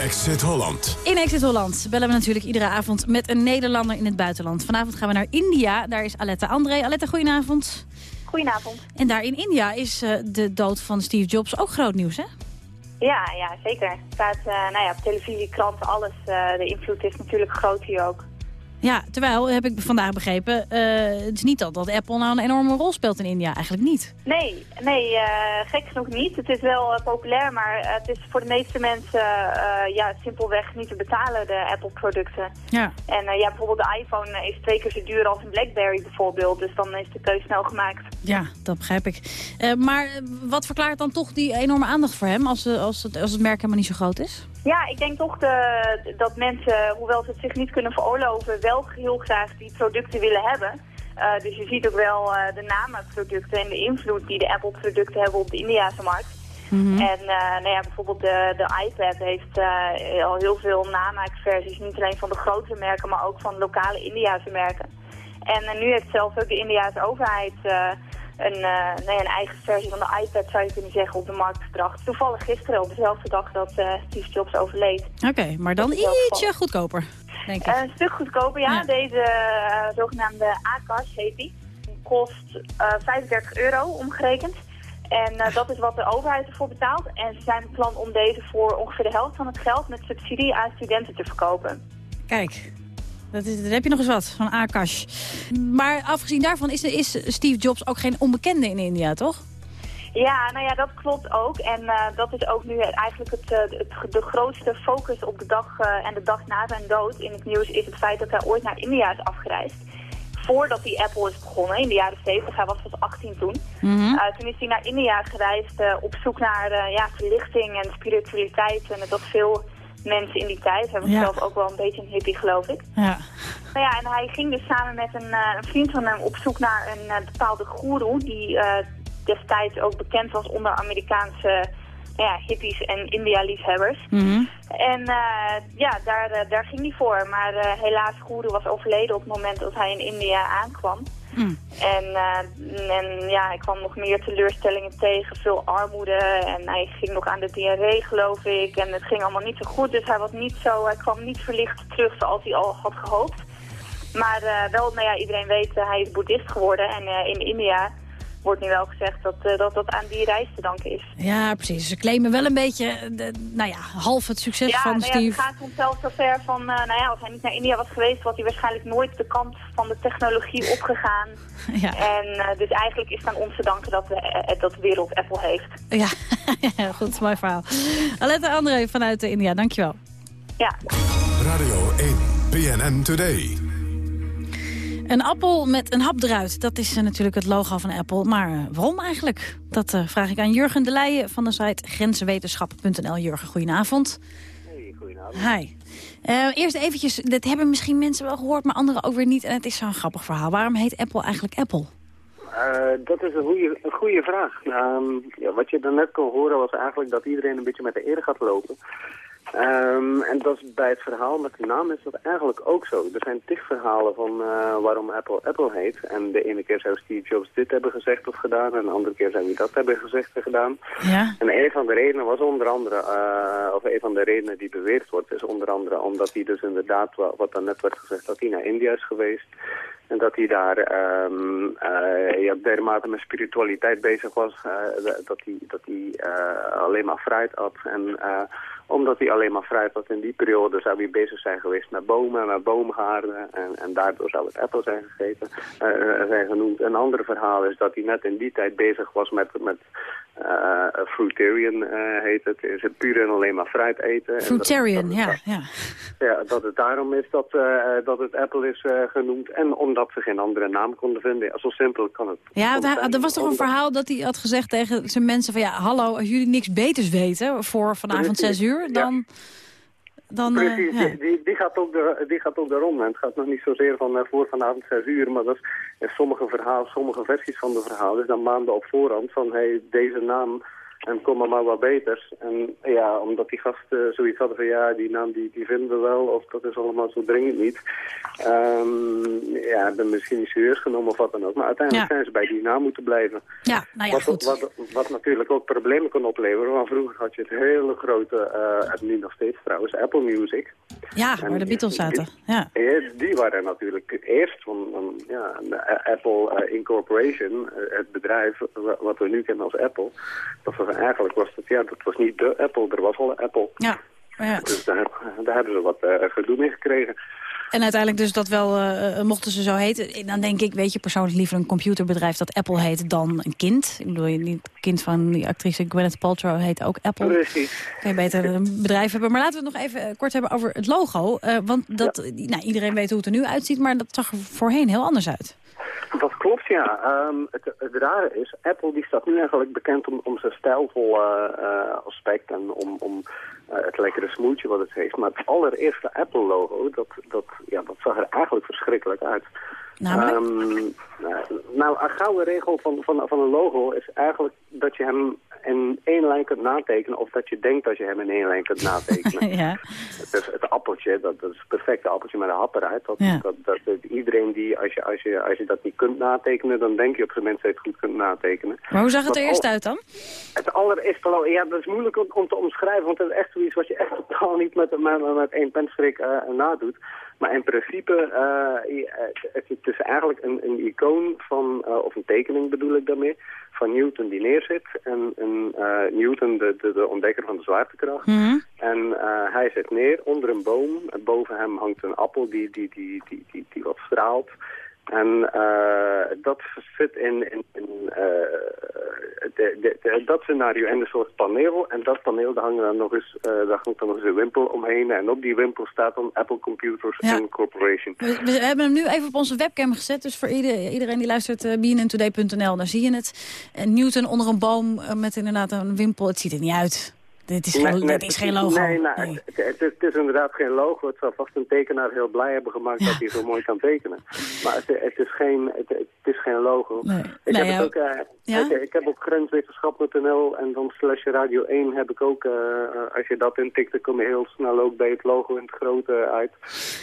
Exit Holland. In Exit Holland bellen we natuurlijk iedere avond met een Nederlander in het buitenland. Vanavond gaan we naar India. Daar is Aletta André. Aletta, goedenavond. Goedenavond. En daar in India is eh, de dood van Steve Jobs ook groot nieuws, hè? Ja, ja, zeker. Het staat eh, nou ja, op televisie, kranten, alles. eh, de invloed is natuurlijk groot hier ook. Ja, terwijl, heb ik vandaag begrepen, eh, het is niet dat, dat Apple nou een enorme rol speelt in India. Eigenlijk niet. Nee, nee eh, gek genoeg niet. Het is wel eh, populair, maar het is voor de meeste mensen ja, simpelweg niet te betalen, de Apple-producten. Ja. En ja, bijvoorbeeld de iPhone is twee keer zo duur als een BlackBerry bijvoorbeeld. Dus dan is de keuze snel gemaakt. Ja, dat begrijp ik. Maar wat verklaart dan toch die enorme aandacht voor hem als, als, het, als het merk helemaal niet zo groot is? Ja, ik denk toch de, dat mensen, hoewel ze het zich niet kunnen veroorloven, wel heel graag die producten willen hebben. Eh, dus je ziet ook wel eh, de namenproducten en de invloed die de Apple-producten hebben op de Indiase markt. Mhm. En eh, nou ja, bijvoorbeeld de, de iPad heeft eh, al heel veel namaakversies, niet alleen van de grotere merken, maar ook van lokale Indiase merken. En eh, nu heeft zelfs ook de Indiase overheid eh, een, eh, nee, een eigen versie van de iPad, zou je kunnen zeggen, op de markt gebracht. Toevallig gisteren, op dezelfde dag dat eh, Steve Jobs overleed. Oké, maar dan ietsje goedkoper, denk ik. Eh, een stuk goedkoper, ja. Ja. Deze zogenaamde AKAS heet die. Kost eh 35 euro omgerekend. En dat is wat de overheid ervoor betaalt. En ze zijn van plan om deze voor ongeveer de helft van het geld met subsidie aan studenten te verkopen. Kijk, dat is, dan heb je nog eens wat van Akash. Maar afgezien daarvan is, is Steve Jobs ook geen onbekende in India, toch? Ja, nou ja, dat klopt ook. En eh, dat is ook nu eigenlijk het, eh, het, de grootste focus op de dag eh, en de dag na zijn dood in het nieuws is het feit dat hij ooit naar India is afgereisd. Voordat hij Apple is begonnen, in de jaren 70, hij was pas 18 toen. Mhm. Toen is hij naar India gereisd op zoek naar ja, verlichting en spiritualiteit. En het was veel mensen in die tijd. Hij was Ja. zelf ook wel een beetje een hippie, geloof ik. Ja. Nou ja, en hij ging dus samen met een, eh, een vriend van hem op zoek naar een eh, bepaalde goeroe... die eh, destijds ook bekend was onder Amerikaanse ja, hippies en India-liefhebbers. Mhm. En eh, ja, daar, eh, daar ging hij voor. Maar eh, helaas, Guru was overleden op het moment dat hij in India aankwam. Mm. En, en ja, hij kwam nog meer teleurstellingen tegen, veel armoede. En hij ging nog aan de diarree, geloof ik. En het ging allemaal niet zo goed. Dus hij, was niet zo, hij kwam niet verlicht terug zoals hij al had gehoopt. Maar wel, nou ja, iedereen weet, hij is boeddhist geworden. En in India wordt nu wel gezegd dat, eh, dat dat aan die reis te danken is. Ja, precies. Ze claimen wel een beetje, eh, de, nou ja, half het succes ja, van nou ja, Steve. het gaat soms zelfs zo ver van, eh, nou ja, als hij niet naar India was geweest, was hij waarschijnlijk nooit de kant van de technologie opgegaan. Ja. En eh, dus eigenlijk is het aan ons te danken dat, we, dat de wereld Apple heeft. Ja, ja goed, mooi verhaal. Alette André vanuit India, dankjewel. Ja. Radio 1, PNN Today. Een appel met een hap eruit, dat is eh, natuurlijk het logo van Apple. Maar eh, waarom eigenlijk? Dat eh, vraag ik aan Jurgen de Leijen van de site grenzenwetenschap.nl. Jurgen, goedenavond. Hey, goedenavond. Hi. Eerst eventjes, dit hebben misschien mensen wel gehoord, maar anderen ook weer niet. En het is zo'n grappig verhaal. Waarom heet Apple eigenlijk Apple? Dat is een goede, een goede vraag. Ehm, ja, wat je daarnet kon horen was eigenlijk dat iedereen een beetje met de eer gaat lopen. Ehm, en dat is bij het verhaal met de naam is dat eigenlijk ook zo. Er zijn tig verhalen van eh, waarom Apple Apple heet. En de ene keer zou Steve Jobs dit hebben gezegd of gedaan. En de andere keer zou hij dat hebben gezegd en gedaan. Ja. En een van de redenen was onder andere, eh, of een van de redenen die beweerd wordt, is onder andere omdat hij dus inderdaad, wa- wat dan net werd gezegd, dat hij naar India is geweest. En dat hij daar ja, dermate met spiritualiteit bezig was, dat hij, dat hij alleen maar fruit at. En omdat hij alleen maar fruit had in die periode, zou hij bezig zijn geweest met bomen, met boomgaarden. En, en daardoor zou het apple zijn gegeten, eh, eh, zijn genoemd. Een ander verhaal is dat hij net in die tijd bezig was met, met eh, fruitarian heet het. Is het puur en alleen maar fruit eten. Dat- Fruitarian, dat- ja. ja. ja, dat het daarom is dat, dat het Apple is genoemd. En omdat ze geen andere naam konden vinden. Zo simpel kan het. Ja, daar- er was toch een verhaal dat hij had gezegd tegen zijn mensen van... ja, hallo, als jullie niks beters weten voor vanavond zes uur, dan... dan eh, Precies, ja. die, die, gaat ook de, die gaat ook de ronde. En het gaat nog niet zozeer van eh, voor vanavond zes uur, maar dat is sommige verhalen, sommige versies van de verhaal is dan maanden op voorhand van hey, deze naam en kom maar maar wat beters. En ja, omdat die gasten zoiets hadden van ja, die naam die, die vinden we wel, of dat is allemaal zo dringend niet. Ehm, ja, hebben misschien niet serieus genomen of wat dan ook. Maar uiteindelijk Ja. zijn ze bij die naam moeten blijven. Ja, nou ja, wat, goed. Wat, wat natuurlijk ook problemen kon opleveren. Want vroeger had je het hele grote, eh en nu nog steeds trouwens, Apple Music. Ja, En waar de Beatles zaten. Ja. Eh, Die waren natuurlijk eerst van, van ja, Apple eh, Incorporation, eh, het bedrijf wa- wat we nu kennen als Apple. Dat was eigenlijk was dat, ja, dat was niet de Apple, er was al een Apple. Ja. ja. Dus daar, daar hebben ze wat eh, gedoe mee gekregen. En uiteindelijk dus dat wel, eh, eh, mochten ze zo heten. Dan denk ik, weet je, persoonlijk liever een computerbedrijf dat Apple heet dan een kind. Ik bedoel, niet het kind van die actrice Gwyneth Paltrow heet ook Apple. Precies. Kan je beter een bedrijf hebben. Maar laten we het nog even kort hebben over het logo. Want dat, nou, iedereen weet hoe het er nu uitziet, maar dat zag er voorheen heel anders uit. Dat klopt, ja. Ehm, het, het rare is, Apple die staat nu eigenlijk bekend om, om zijn stijlvolle eh, aspect en om, om eh, het lekkere smoeltje wat het heeft. Maar het allereerste Apple-logo, dat, dat, ja, dat zag er eigenlijk verschrikkelijk uit. Ehm, nou, een gouden regel van, van, van een logo is eigenlijk dat je hem in één lijn kunt natekenen... of dat je denkt dat je hem in één lijn kunt natekenen. ja. Het, appeltje, dat, dat is het perfecte appeltje met een hap eruit. Dat, Ja. dat, dat, iedereen die, als je, als, je, als je dat niet kunt natekenen... dan denk je op zijn minst dat je het goed kunt natekenen. Maar hoe zag het er eerst uit dan? Het allereerste al, ja, dat is moeilijk om, om te omschrijven, want het is echt zoiets wat je echt totaal niet met, met, met één penstreek eh, nadoet. Maar in principe, je- het, is eigenlijk een, een icoon van, eh, of een tekening bedoel ik daarmee, van Newton die neerzit. En, en Newton, de, de, de ontdekker van de zwaartekracht. Mhm. En hij zit neer onder een boom. En boven hem hangt een appel die, die, die, die, die, die wat straalt. En eh, dat zit in, in, in eh, de, de, de- dat scenario in een soort paneel. En dat paneel, daar hangt dan nog eens, eh, daar hangt dan nog eens een wimpel omheen. En op die wimpel staat dan Apple Computers Ja. Incorporation. We, we hebben hem nu even op onze webcam gezet. Dus voor ieder- iedereen die luistert, uh, bnntoday.nl, daar zie je het. En Newton onder een boom met inderdaad een wimpel. Het ziet er niet uit. Dit is geen, dit is geen logo. Nee, nou, Het, het is, het is inderdaad geen logo. Het zal vast een tekenaar heel blij hebben gemaakt dat hij zo mooi kan tekenen. Maar het, het, is, geen, het, is geen logo. Nee. Ik, Nee, heb ja. het ook, Ja? ik, ik heb op grenswetenschap.nl en dan slash radio 1 heb ik ook, eh, eh, als je dat intikt, dan kom je heel snel ook bij het logo in het grote uit.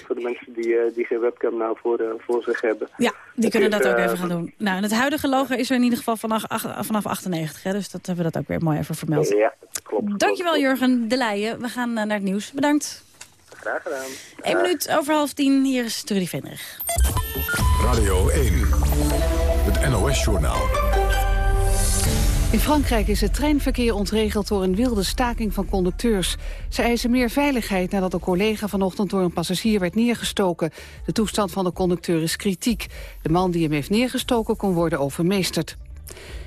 Voor de mensen die, die geen webcam nou voor, voor zich hebben. Ja, die kunnen dat ook even gaan doen. Nou, en het huidige logo is er in ieder geval vanaf, ach- vanaf 98. Hè, dus dat hebben we dat ook weer mooi even vermeld. Ja, klopt. Dankjewel Jurgen de Leijen. We gaan eh, naar het nieuws. Bedankt. Graag gedaan. Eén minuut over half tien. Hier is Trudy Vendrig. Radio 1. Het NOS-journaal. In Frankrijk is het treinverkeer ontregeld door een wilde staking van conducteurs. Ze eisen meer veiligheid nadat een collega vanochtend door een passagier werd neergestoken. De toestand van de conducteur is kritiek. De man die hem heeft neergestoken kon worden overmeesterd.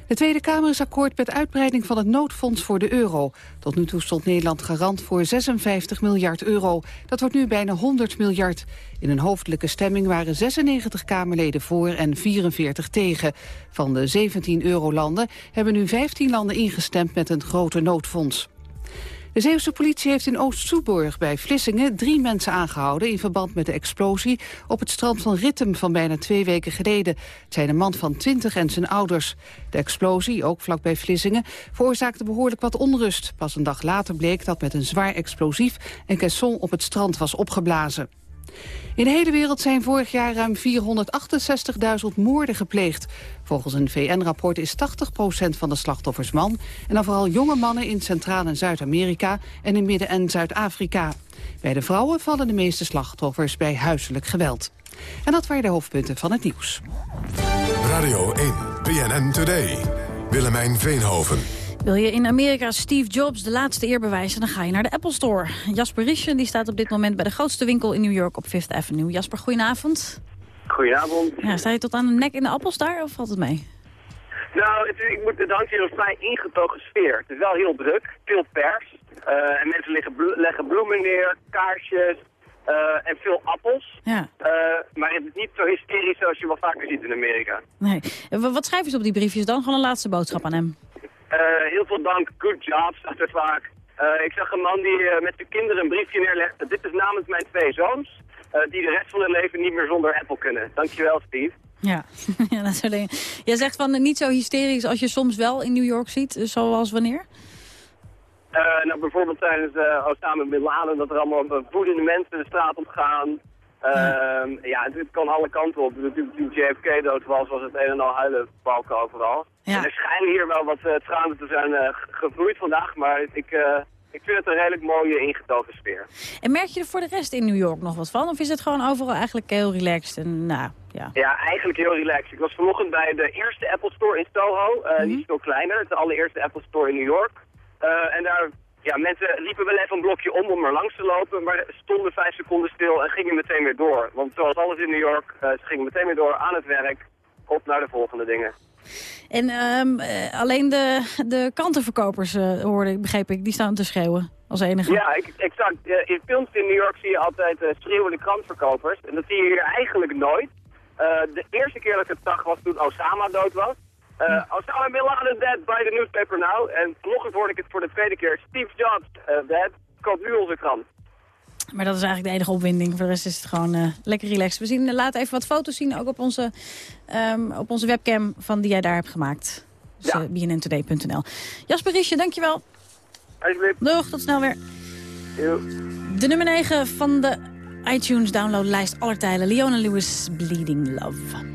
De Tweede Kamer is akkoord met uitbreiding van het noodfonds voor de euro. Tot nu toe stond Nederland garant voor 56 miljard euro. Dat wordt nu bijna 100 miljard. In een hoofdelijke stemming waren 96 Kamerleden voor en 44 tegen. Van de 17 eurolanden hebben nu 15 landen ingestemd met een grote noodfonds. De Zeeuwse politie heeft in Oost-Soeborg bij Vlissingen drie mensen aangehouden in verband met de explosie op het strand van Rittem van bijna twee weken geleden. Het zijn een man van 20 en zijn ouders. De explosie, ook vlakbij Vlissingen, veroorzaakte behoorlijk wat onrust. Pas een dag later bleek dat met een zwaar explosief een caisson op het strand was opgeblazen. In de hele wereld zijn vorig jaar ruim 468.000 moorden gepleegd. Volgens een VN-rapport is 80% van de slachtoffers man... en dan vooral jonge mannen in Centraal- en Zuid-Amerika... en in Midden- en Zuid-Afrika. Bij de vrouwen vallen de meeste slachtoffers bij huiselijk geweld. En dat waren de hoofdpunten van het nieuws. Radio 1. BNN Today. Willemijn Veenhoven. Wil je in Amerika Steve Jobs de laatste eer bewijzen, dan ga je naar de Apple Store. Jasper Rieschen die staat op dit moment bij de grootste winkel in New York op Fifth Avenue. Jasper, goedenavond. Goedenavond. Ja, sta je tot aan de nek in de appels daar of valt het mee? Nou, het, ik moet, het hangt hier een vrij ingetogen sfeer. Het is wel heel druk, veel pers. eh, en mensen liggen blo- leggen bloemen neer, kaarsjes eh, en veel appels. Ja. Eh, maar het is niet zo hysterisch zoals je wel vaker ziet in Amerika. Nee. Wat schrijven ze op die briefjes dan? Gewoon een laatste boodschap aan hem. Eh, heel veel dank, good job, staat er vaak. Eh, ik zag een man die eh, met zijn kinderen een briefje neerlegde. Dit is namens mijn twee zoons, die de rest van hun leven niet meer zonder Apple kunnen. Dankjewel, Steve. Ja, ja dat soort dingen. Jij zegt van niet zo hysterisch als je soms wel in New York ziet, zoals wanneer? Nou, bijvoorbeeld tijdens uh, Osama Bin Laden, dat er allemaal woedende mensen de straat op gaan. Ehm, ja, het, het kan alle kanten op. Natuurlijk toen JFK dood was, was het een en al huilenbalken overal. Ja. En er schijnen hier wel wat uh, tranen te zijn uh, gevloeid vandaag, maar ik, uh, ik vind het een redelijk mooie ingetogen sfeer. En merk je er voor de rest in New York nog wat van? Of is het gewoon overal eigenlijk heel relaxed? En, nou, ja. ja, eigenlijk heel relaxed. Ik was vanochtend bij de eerste Apple Store in Soho. Mm -hmm. Die is veel kleiner. Het is de allereerste Apple Store in New York. En daar ja, mensen liepen wel even een blokje om om er langs te lopen, maar stonden vijf seconden stil en gingen meteen weer door. Want zoals alles in New York, eh, ze gingen meteen weer door aan het werk, op naar de volgende dingen. En ehm, eh, alleen de, de kantenverkopers, eh, hoorde ik, begreep ik, die staan te schreeuwen als enige. Ja, exact. In films in New York zie je altijd schreeuwende krantverkopers. En dat zie je hier eigenlijk nooit. De eerste keer dat ik het zag was toen Osama dood was. Eh, Osama Bin Laden dead by the newspaper now. En vanochtend hoorde ik het voor de tweede keer. Steve Jobs eh, dead. Koopt nu onze krant. Maar dat is eigenlijk de enige opwinding. Voor de rest is het gewoon eh, lekker relaxed. We zien, laten even wat foto's zien, ook op onze, ehm, op onze webcam van die jij daar hebt gemaakt. Dus Ja. bnntoday.nl. Jasper Riesje, dankjewel. Alsjeblieft. Doeg, tot snel weer. De nummer 9 van de iTunes downloadlijst aller tijden. Leona Lewis, Bleeding Love.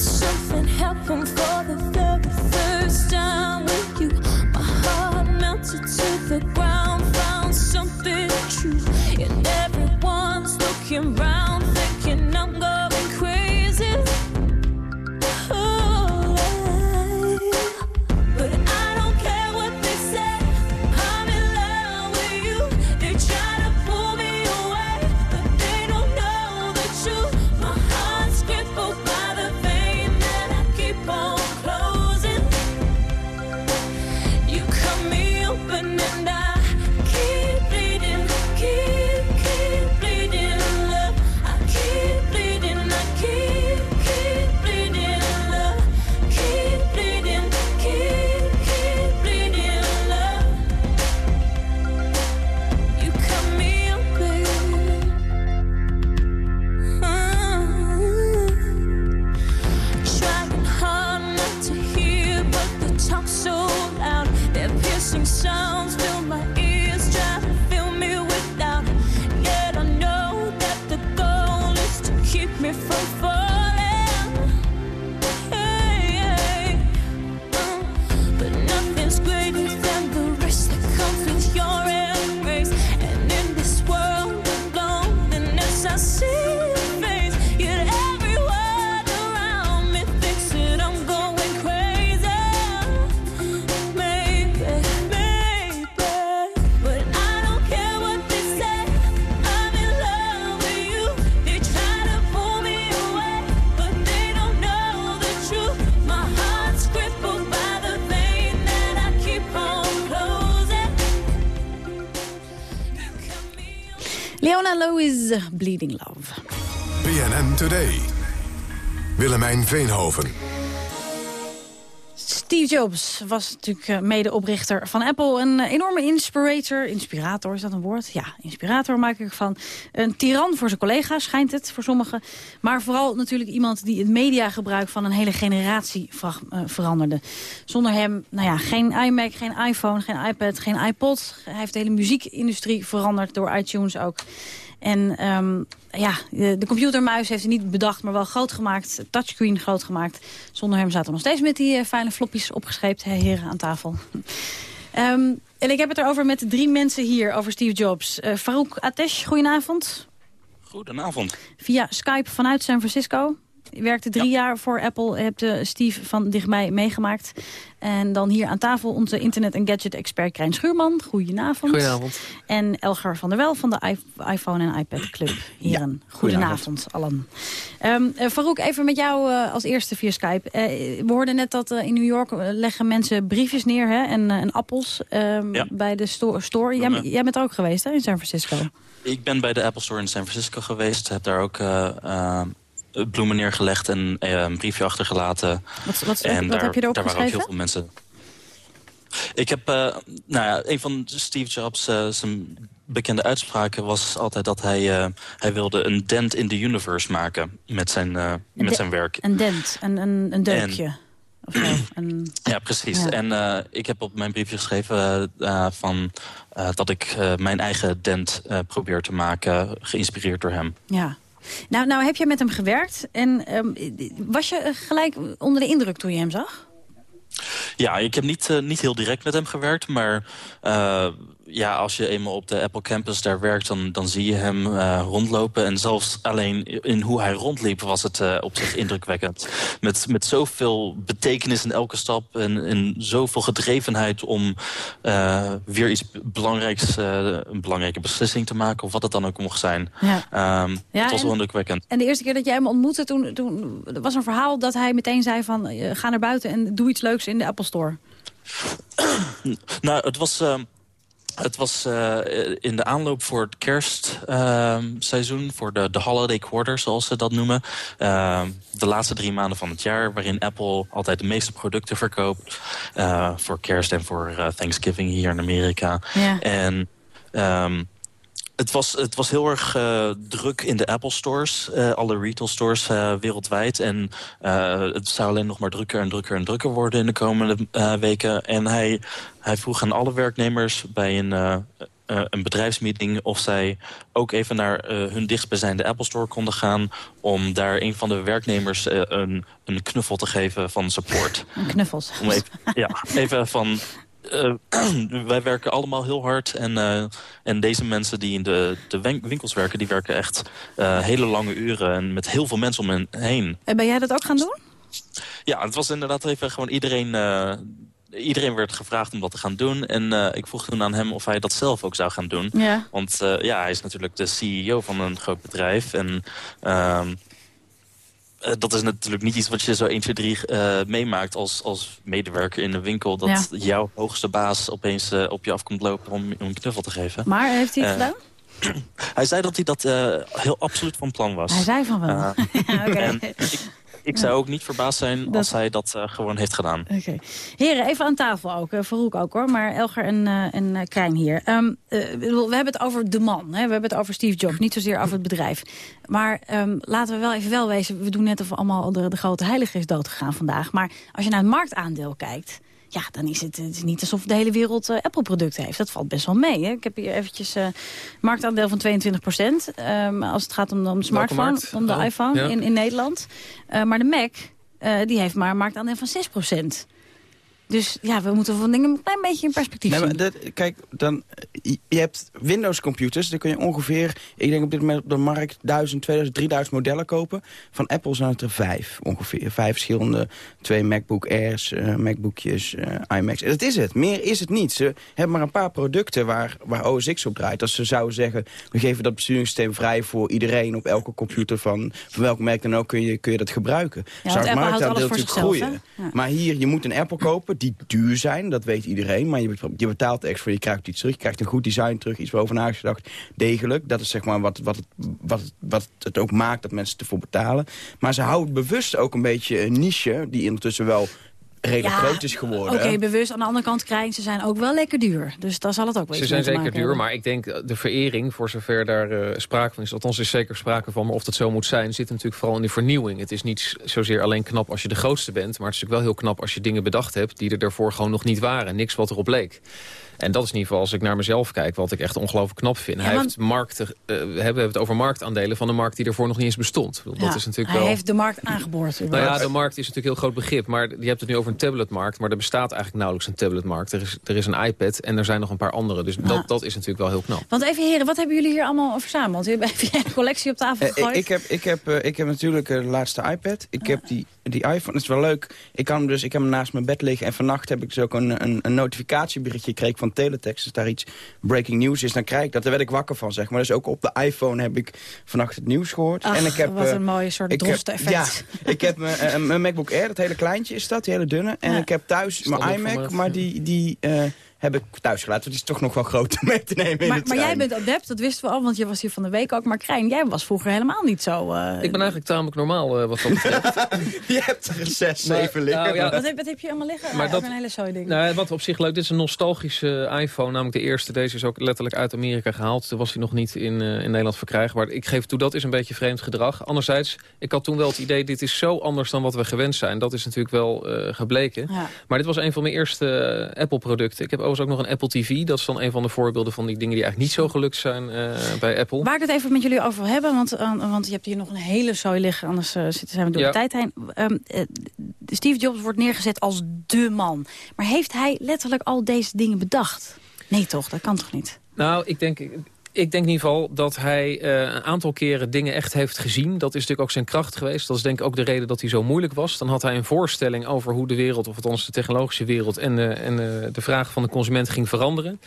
Something happened for the very first time with you. Bleeding Love. BNN Today. Willemijn Veenhoven. Steve Jobs was natuurlijk eh, medeoprichter van Apple. Een eh, enorme inspirator. Inspirator, is dat een woord? Ja, inspirator maak ik ervan. Een tiran voor zijn collega's, schijnt het voor sommigen. Maar vooral natuurlijk iemand die het mediagebruik van een hele generatie eh, veranderde. Zonder hem, nou ja, geen iMac, geen iPhone, geen iPad, geen iPod. Hij heeft de hele muziekindustrie veranderd door iTunes ook. En ehm, ja, de, de computermuis heeft hij niet bedacht, maar wel groot gemaakt. Touchscreen groot gemaakt. Zonder hem zaten we nog steeds met die eh, fijne floppies opgescheept, hè, heren aan tafel. Ehm, en ik heb het erover met drie mensen hier over Steve Jobs. Eh Farouk Atesh, goedenavond. Goedenavond. Via Skype vanuit San Francisco. Je werkte drie jaar voor Apple, hebt eh, Steve van dichtbij meegemaakt. En dan hier aan tafel onze internet- en gadget-expert Krijn Schuurman. Goedenavond. Goedenavond. En Elger van der Wel van de iPhone en iPad Club. Heren, goedenavond allen. Ehm eh, Farouk, even met jou eh, als eerste via Skype. Eh, we hoorden net dat in New York leggen mensen briefjes neer hè, en, eh, en appels ehm, Ja. bij de sto- store. Jij, jij bent er ook geweest hè, in San Francisco. Ik ben bij de Apple Store in San Francisco geweest. Heb daar ook bloemen neergelegd en eh, een briefje achtergelaten. Wat, wat, en wat daar, heb je erop daar waren ook heel veel mensen. Ik heb, eh, nou ja, een van Steve Jobs eh, zijn bekende uitspraken was altijd dat hij, eh, hij wilde een dent in the universe maken met zijn, eh, met zijn werk. Een dent, een, een, een deukje. Of. Een- Ja, precies. Ja. En eh, ik heb op mijn briefje geschreven eh, van, eh, dat ik eh, mijn eigen dent eh, probeer te maken, geïnspireerd door hem. ja. Nou, nou heb je met hem gewerkt. En ehm, was je eh, gelijk onder de indruk toen je hem zag? Ja, ik heb niet, eh, niet heel direct met hem gewerkt, maar eh, ja, als je eenmaal op de Apple Campus daar werkt, dan, dan zie je hem eh, rondlopen. En zelfs alleen in hoe hij rondliep was het eh, op zich indrukwekkend. Met, met zoveel betekenis in elke stap en, en zoveel gedrevenheid om eh, weer iets belangrijks, een belangrijke beslissing te maken, of wat het dan ook mocht zijn. Ja. Ehm, Ja, het was wel indrukwekkend. En de eerste keer dat jij hem ontmoette, toen, toen er was een verhaal dat hij meteen zei van... ga naar buiten en doe iets leuks in de Apple Store. Nou, het was... ehm, het was eh, in de aanloop voor het kerstseizoen, voor de, de holiday quarter, zoals ze dat noemen. Ehm, de laatste drie maanden van het jaar, waarin Apple altijd de meeste producten verkoopt. eh, voor kerst en voor eh, Thanksgiving hier in Amerika. Ja. En ehm, het was, het was heel erg eh, druk in de Apple stores, eh, alle retail stores eh, wereldwijd. En het zou alleen nog maar drukker en drukker en drukker worden in de komende weken. En hij, hij vroeg aan alle werknemers bij een, een bedrijfsmeeting of zij ook even naar hun dichtstbijzijnde Apple store konden gaan... om daar een van de werknemers een, een knuffel te geven van support. Een knuffels. Om even, ja, even van... eh, wij werken allemaal heel hard. En, eh, en deze mensen die in de, de winkels werken... die werken echt eh, hele lange uren en met heel veel mensen om hen heen. En ben jij dat ook gaan doen? Ja, het was inderdaad even gewoon iedereen... iedereen werd gevraagd om dat te gaan doen. En ik vroeg toen aan hem of hij dat zelf ook zou gaan doen. Ja. Want ja, hij is natuurlijk de CEO van een groot bedrijf. En ehm, eh, dat is natuurlijk niet iets wat je zo 1, 2, 3 eh, meemaakt als, als medewerker in een winkel. Dat Ja. jouw hoogste baas opeens eh, op je af komt lopen om, om een knuffel te geven. Maar heeft hij het gedaan? Hij zei dat hij dat heel absoluut van plan was. Hij zei van wel. Oké. en ik, ik zou ook niet verbaasd zijn Dat- als hij dat eh, gewoon heeft gedaan. Oké. Heren, even aan tafel ook. Uh, Farouk ook hoor, maar Elger en, eh en eh, Krijn hier. Ehm, eh, we hebben het over de man. Hè? We hebben het over Steve Jobs, niet zozeer over het bedrijf. Maar ehm, laten we wel even wel wezen. We doen net of allemaal de, de grote heilige is doodgegaan vandaag. Maar als je naar het marktaandeel kijkt... Ja, dan is het, het is niet alsof de hele wereld eh, Apple-producten heeft. Dat valt best wel mee. Hè? Ik heb hier eventjes eh marktaandeel van 22 procent. als het gaat om de, om de smartphone, om de Oh, iPhone ja. in, in Nederland. Eh, maar de Mac, die heeft maar een marktaandeel van 6 procent. Dus ja, we moeten van dingen een klein beetje in perspectief Nee, zien. maar dat, kijk, dan, je hebt Windows-computers. Dan kun je ongeveer, ik denk op dit moment op de markt... 1000, 2000, 3000 modellen kopen. Van Apple zijn het er vijf ongeveer. Vijf verschillende, twee MacBook Airs, eh, MacBookjes, eh, iMacs. En dat is het. Meer is het niet. Ze hebben maar een paar producten waar, waar OS X op draait. Als ze zouden zeggen, we geven dat besturingssysteem vrij voor iedereen... op elke computer van, van welk merk dan ook kun je, kun je dat gebruiken. want Zou het Apple houdt marktaandeel alles voor natuurlijk zichzelf, groeien. Ja. Maar hier, je moet een Apple kopen die duur zijn, dat weet iedereen. Maar je, bet- je betaalt extra, je krijgt iets terug. Je krijgt een goed design terug, iets boven nagedacht. Degelijk, dat is zeg maar wat, wat, het, wat, wat het ook maakt dat mensen ervoor betalen. Maar ze houden bewust ook een beetje een niche... die ondertussen wel redelijk Ja, groot is geworden. Oké, bewust. Aan de andere kant krijgen ze zijn ook wel lekker duur. Dus daar zal het ook wel Ze zijn zeker duur, hebben. maar ik denk eh, de verering, voor zover daar eh, sprake van is... althans is zeker sprake van, maar of dat zo moet zijn... zit natuurlijk vooral in de vernieuwing. Het is niet zozeer alleen knap als je de grootste bent... maar het is natuurlijk wel heel knap als je dingen bedacht hebt... die er daarvoor gewoon nog niet waren. Niks wat erop leek. En dat is in ieder geval, als ik naar mezelf kijk... wat ik echt ongelooflijk knap vind. Hij heeft markten, eh, we hebben het over marktaandelen van een markt... die ervoor nog niet eens bestond. Ik bedoel, Ja, dat is natuurlijk hij wel... heeft de markt aangeboord. Nou ja, de markt is natuurlijk een heel groot begrip. Maar je hebt het nu over een tabletmarkt. Maar er bestaat eigenlijk nauwelijks een tabletmarkt. Er is, er is een iPad en er zijn nog een paar andere. Dus Ja. dat, dat is natuurlijk wel heel knap. Want even heren, wat hebben jullie hier allemaal verzameld? Heb je een collectie op tafel Eh, ik, gegooid? ik, heb, ik, heb, eh, ik heb natuurlijk eh, de laatste iPad. Ik heb die, die iPhone. Is wel leuk. Ik, kan hem dus, ik heb hem naast mijn bed liggen. En vannacht heb ik dus ook een, een, een notificatieberichtje gekregen van Teletext. Als daar iets breaking news is, dan krijg ik dat. Daar werd ik wakker van, zeg maar. Dus ook op de iPhone heb ik vannacht het nieuws gehoord. Ach, en ik heb, wat eh, een mooie soort ik heb- drost-effect. Ja, ik heb mijn, eh, mijn MacBook Air, dat hele kleintje is dat, die hele dunne. En Ja. ik heb thuis mijn iMac, maar die... die eh, heb ik thuis gelaten. Het is toch nog wel groot om mee te nemen in Maar, de maar jij bent adept, dat wisten we al, want je was hier van de week ook. Maar Krijn, jij was vroeger helemaal niet zo... eh, Ik ben eigenlijk tamelijk normaal eh, wat dat betreft. Je hebt er zes, zeven liggen. nou ja, wat, heb, wat heb je allemaal liggen? Maar dat- dat... een hele zooi ding. Nou, wat op zich leuk, dit is een nostalgische iPhone, namelijk de eerste. Deze is ook letterlijk uit Amerika gehaald. Toen was hij nog niet in, eh, in Nederland verkrijgbaar. Ik geef toe, dat is een beetje vreemd gedrag. Anderzijds, ik had toen wel het idee, dit is zo anders dan wat we gewend zijn. Dat is natuurlijk wel eh, gebleken. Ja. Maar dit was een van mijn eerste Apple-producten. Ik heb overigens ook nog een Apple TV. Dat is dan een van de voorbeelden van die dingen die eigenlijk niet zo gelukt zijn eh, bij Apple. Waar ik het even met jullie over hebben, want, eh, want je hebt hier nog een hele zooi liggen, anders eh, zitten zijn we door Ja. de tijd heen. Ehm, eh, Steve Jobs wordt neergezet als dé man. Maar heeft hij letterlijk al deze dingen bedacht? Nee toch, dat kan toch niet? Nou, ik denk, ik denk in ieder geval dat hij eh, een aantal keren dingen echt heeft gezien. Dat is natuurlijk ook zijn kracht geweest. Dat is denk ik ook de reden dat hij zo moeilijk was. Dan had hij een voorstelling over hoe de wereld, of althans de technologische wereld... en, eh, en eh, de vraag van de consument ging veranderen.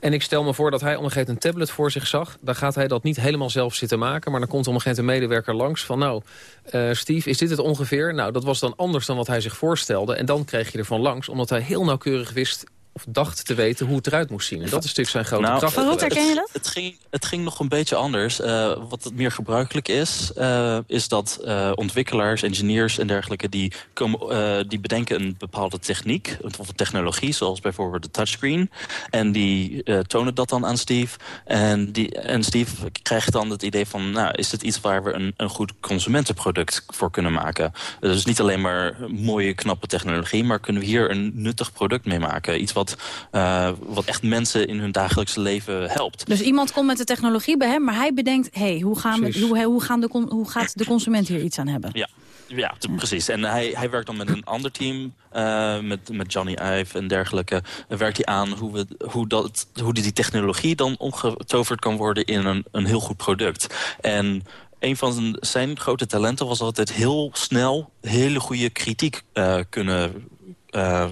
En ik stel me voor dat hij op een gegeven tablet voor zich zag. Dan gaat hij dat niet helemaal zelf zitten maken. Maar dan komt op een gegeven medewerker langs van... nou, eh, Steve, is dit het ongeveer? Nou, dat was dan anders dan wat hij zich voorstelde. En dan kreeg je ervan langs, omdat hij heel nauwkeurig wist of dacht te weten hoe het eruit moest zien. En dat is natuurlijk zijn grote Nou, kracht. Geweest. herken je dat? Het ging, het ging nog een beetje anders. Eh, wat het meer gebruikelijk is, eh, is dat eh, ontwikkelaars, engineers en dergelijke... Die, komen, eh, die bedenken een bepaalde techniek of een technologie, zoals bijvoorbeeld de touchscreen. En die eh, tonen dat dan aan Steve. En, die, en Steve krijgt dan het idee van... nou, is het iets waar we een, een goed consumentenproduct voor kunnen maken? dus niet alleen maar mooie, knappe technologie... maar kunnen we hier een nuttig product mee maken? Iets wat, eh, wat echt mensen in hun dagelijkse leven helpt. Dus iemand komt met de technologie bij hem, maar hij bedenkt... hey, hoe, gaan we, hoe, hoe, gaan de, hoe gaat de consument hier iets aan hebben? Ja, ja precies. En hij, hij werkt dan met een ander team, eh, met, met Johnny Ive en dergelijke. En werkt hij aan hoe, we, hoe, dat, hoe die technologie dan omgetoverd kan worden in een, een heel goed product. En een van zijn, zijn grote talenten was altijd heel snel hele goede kritiek eh, kunnen, eh,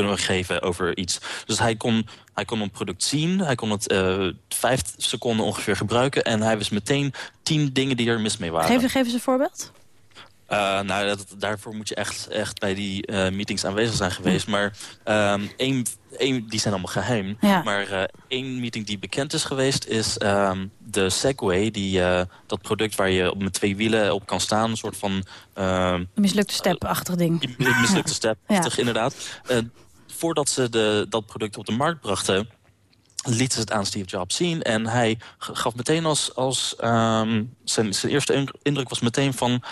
kunnen geven over iets. Dus hij kon, hij kon een product zien, hij kon het eh, vijf seconden ongeveer gebruiken... en hij wist meteen tien dingen die er mis mee waren. Geef, geef eens een voorbeeld. Uh, nou, dat, daarvoor moet je echt, echt bij die uh, meetings aanwezig zijn geweest. Maar um, één, één, die zijn allemaal geheim. Ja. Maar uh, één meeting die bekend is geweest is um, de Segway. Die, dat product waar je op met twee wielen op kan staan. Een soort van... Een mislukte step-achtig ding. Een mislukte step-achtig, Ja. inderdaad. Voordat ze de, dat product op de markt brachten liet ze het aan Steve Jobs zien. En hij gaf meteen als... als um, zijn, zijn eerste indruk was meteen van...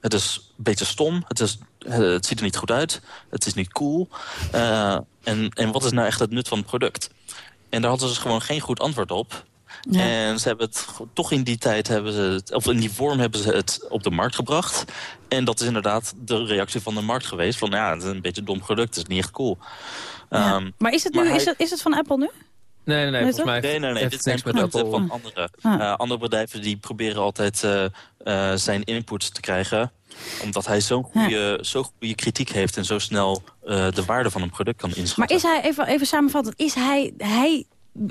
Het is een beetje stom. Het, is, het ziet er niet goed uit. Het is niet cool. Uh, en, en wat is nou echt het nut van het product? En daar hadden ze gewoon geen goed antwoord op. Ja. En ze hebben het toch in die tijd hebben ze het, of in die vorm hebben ze het op de markt gebracht. En dat is inderdaad de reactie van de markt geweest. Van ja, het is een beetje een dom product. Het is niet echt cool. Ja. Um, maar is het, nu, hij... is, het, is het van Apple nu? Nee, nee, nee, volgens mij nee, nee, nee. Dit zijn producten van andere. Ah. Uh, andere bedrijven die proberen altijd uh, uh, zijn input te krijgen omdat hij zo'n goede, ja. zo goede kritiek heeft en zo snel uh, de waarde van een product kan inschatten. Maar is hij, even, even samenvattend, is hij, hij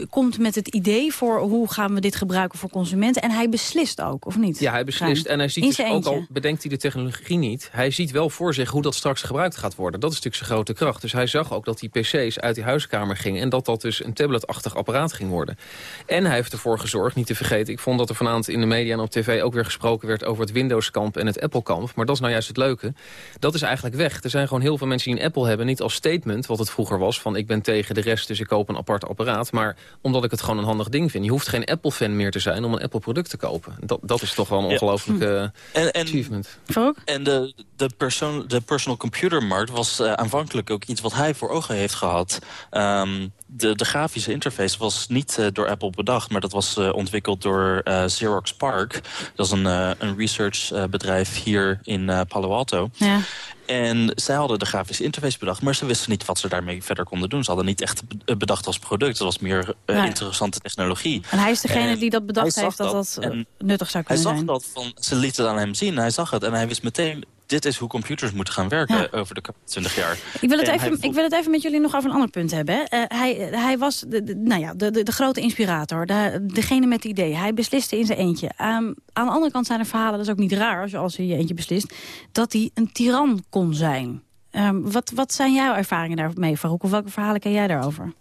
komt met het idee voor hoe gaan we dit gebruiken voor consumenten. En hij beslist ook, of niet? Ja, hij beslist. En hij ziet dus ook al, bedenkt hij de technologie niet... hij ziet wel voor zich hoe dat straks gebruikt gaat worden. Dat is natuurlijk zijn grote kracht. Dus hij zag ook dat die pc's uit die huiskamer gingen... en dat dat dus een tabletachtig apparaat ging worden. En hij heeft ervoor gezorgd, niet te vergeten... ik vond dat er vanavond in de media en op tv ook weer gesproken werd... over het Windows-kamp en het Apple-kamp. Maar dat is nou juist het leuke. Dat is eigenlijk weg. Er zijn gewoon heel veel mensen die een Apple hebben... niet als statement, wat het vroeger was... van ik ben tegen de rest, dus ik koop een apart apparaat... maar omdat ik het gewoon een handig ding vind. Je hoeft geen Apple-fan meer te zijn om een Apple-product te kopen. Dat, dat is toch wel een ongelooflijke ja. en, en, achievement. En de, de, persoon, de personal computer-markt was uh, aanvankelijk ook iets wat hij voor ogen heeft gehad. Um, de, de grafische interface was niet uh, door Apple bedacht... maar dat was uh, ontwikkeld door Xerox Park. Dat is een, een researchbedrijf hier in Palo Alto. Ja. En zij hadden de grafische interface bedacht... maar ze wisten niet wat ze daarmee verder konden doen. Ze hadden niet echt bedacht als product. Het was meer uh, nee. interessante technologie. En hij is degene en die dat bedacht heeft dat dat, dat nuttig zou kunnen hij zijn. Hij zag dat, van, ze lieten het aan hem zien. Hij zag het en hij wist meteen... dit is hoe computers moeten gaan werken ja. over de komende 20 jaar. Ik wil, het even, hij... ik wil het even met jullie nog over een ander punt hebben. Uh, hij, hij was de, de, nou ja, de, de, de grote inspirator. De, degene met het idee. Hij besliste in zijn eentje. Um, aan de andere kant zijn er verhalen, dat is ook niet raar... als je, als je je eentje beslist, dat hij een tiran kon zijn. Um, wat, wat zijn jouw ervaringen daarmee, Farouk? Of welke verhalen ken jij daarover?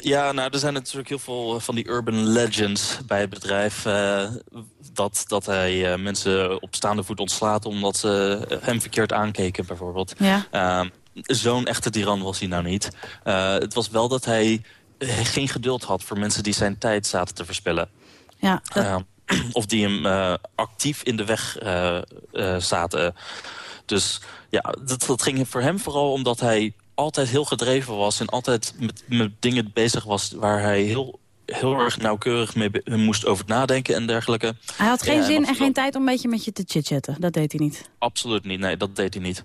Ja, nou, er zijn natuurlijk heel veel eh, van die urban legends bij het bedrijf. eh, dat, dat hij eh, mensen op staande voet ontslaat omdat ze hem verkeerd aankeken, bijvoorbeeld. Ja. Ehm, Zo'n echte tiran was hij nou niet. Eh, het was wel dat hij eh, geen geduld had voor mensen die zijn tijd zaten te verspillen. Ja, dat- Ehm, of die hem eh, actief in de weg eh, eh, zaten. Dus ja, dat, dat ging voor hem vooral omdat hij altijd heel gedreven was... en altijd met, met dingen bezig was waar hij heel, heel erg nauwkeurig mee moest over nadenken en dergelijke. Hij had geen Ja, zin en geen tijd om een beetje met je te chitchatten. Dat deed hij niet. Absoluut niet, nee, dat deed hij niet.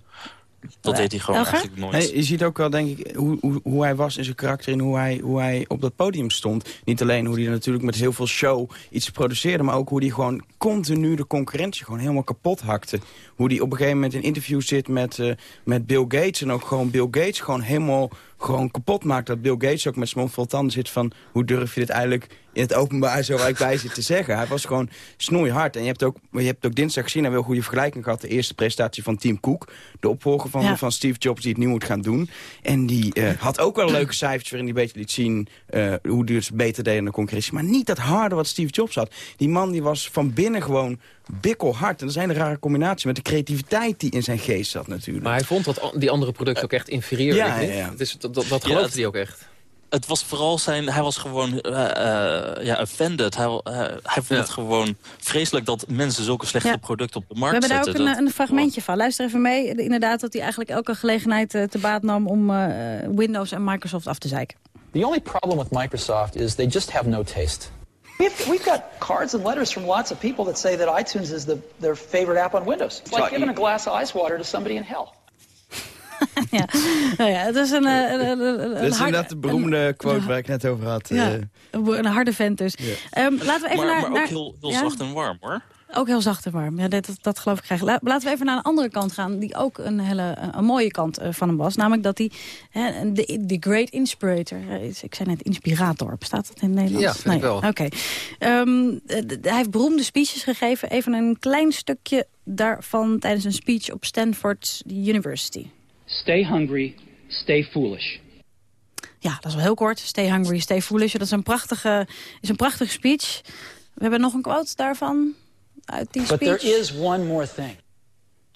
Dat Eh, deed hij gewoon Elger? eigenlijk nooit. Nee, je ziet ook wel, denk ik, hoe, hoe, hoe hij was in zijn karakter... en hoe hij, hoe hij op dat podium stond. Niet alleen hoe hij natuurlijk met heel veel show iets produceerde... maar ook hoe hij gewoon continu de concurrentie gewoon helemaal kapot hakte. Hoe hij op een gegeven moment in interview zit met, eh, met Bill Gates... en ook gewoon Bill Gates gewoon helemaal gewoon kapot maakt. Dat Bill Gates ook met zijn mond vol tanden zit van... hoe durf je dit eigenlijk in het openbaar zo waar ik bij zit te zeggen. Hij was gewoon snoeihard. En je hebt ook, je hebt ook dinsdag gezien, en wel goede vergelijking gehad... de eerste presentatie van Tim Cook, de opvolger van, Ja. van Steve Jobs... die het nu moet gaan doen. En die eh, had ook wel leuke cijfers waarin hij beter liet zien... eh, hoe hij het beter deed in de concurrentie. Maar niet dat harde wat Steve Jobs had. Die man die was van binnen gewoon bikkelhard. En dat is een hele rare combinatie met de creativiteit die in zijn geest zat natuurlijk. Maar hij vond dat die andere producten ook echt inferieur. Ja, ja, ja. Is, dat, dat, dat Ja, geloofde hij ook echt. Het was vooral zijn... Hij was gewoon eh, eh, ja, offended. Hij, eh, hij vond het gewoon vreselijk dat mensen zulke slechte Ja. producten op de We markt hebben daar ook zetten. een, een fragmentje van. Luister even mee. Inderdaad dat hij eigenlijk elke gelegenheid te baat nam... om eh, Windows en Microsoft af te zeiken. The only problem with Microsoft is they just have no taste. We've, we've got cards and letters from lots of people that say that iTunes is the, their favorite app on Windows. It's like giving a glass of ice water to somebody in hell. ja. Nou ja, het is een, eh, een, een, een, een Dat is harde- inderdaad de beroemde quote waar ik net over had. Ja, eh. een, harde vent dus. Ehm, laten we even maar, naar... maar naar- ook heel, heel ja? zacht en warm, hoor. Ook heel zacht en warm. Ja, dat, dat geloof ik graag. La- laten we even naar een andere kant gaan, die ook een hele een, een mooie kant eh, van hem was. Namelijk dat hij hè, de, de great inspirator eh, is. Ik zei net inspirator. Bestaat dat in het Nederlands? Ja, vind ik wel. Oké. Ehm, eh, hij heeft beroemde speeches gegeven. Even een klein stukje daarvan tijdens een speech op Stanford University. Stay hungry, stay foolish. Ja, dat is wel heel kort. Stay hungry, stay foolish. Dat is een prachtige, is een prachtige speech. We hebben nog een quote daarvan uit die But speech. there is one more thing.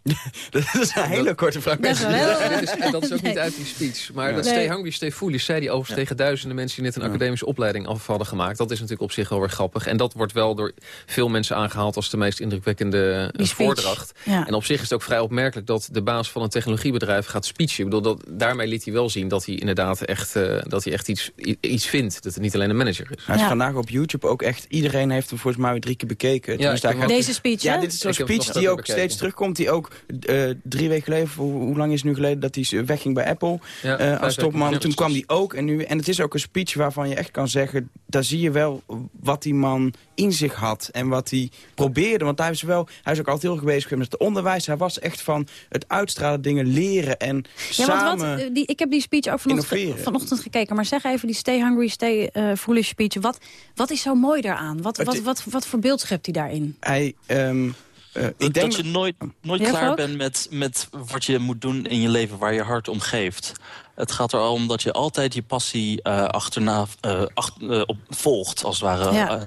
dat is een hele korte vraag. Dat is en dat is ook Nee. niet uit die speech. Maar Ja. dat Nee. Stay Hungry, Stay Foolish zei hij overigens tegen duizenden mensen... die net een academische opleiding af hadden gemaakt. Dat is natuurlijk op zich wel weer grappig. En dat wordt wel door veel mensen aangehaald... als de meest indrukwekkende eh, Die speech. voordracht. Ja. En op zich is het ook vrij opmerkelijk... dat de baas van een technologiebedrijf gaat speechen. Ik bedoel, dat, daarmee liet hij wel zien dat hij inderdaad echt, eh, dat hij echt iets, iets vindt. Dat het niet alleen een manager is. Hij is vandaag op YouTube ook echt... Iedereen heeft hem volgens mij weer drie keer bekeken. Hem Deze speech, Ja, dit is zo'n speech die ook bekeken. steeds terugkomt. Die ook eh, drie weken geleden, hoe, hoe lang is het nu geleden... dat hij wegging bij Apple Ja, eh, als topman. Toen kwam hij ook. En, nu, en het is ook een speech waarvan je echt kan zeggen... daar zie je wel wat die man in zich had. En wat hij probeerde. Want hij is, wel, hij is ook altijd heel bezig geweest met het onderwijs. Hij was echt van het uitstralen, dingen leren en Ja, want samen... wat, eh, die, ik heb die speech ook vanochtend, vanochtend gekeken. Maar zeg even die Stay Hungry, Stay eh, Foolish speech. Wat, wat is zo mooi daaraan? Wat, wat, wat voor beeld schept hij daarin? Hij... ehm, eh, ik Dat, denk dat je nooit, nooit Ja, klaar bent met, met wat je moet doen in je leven, waar je hart om geeft. Het gaat er al om dat je altijd je passie eh, achterna eh, ach- eh, op, volgt, als het ware. Ja.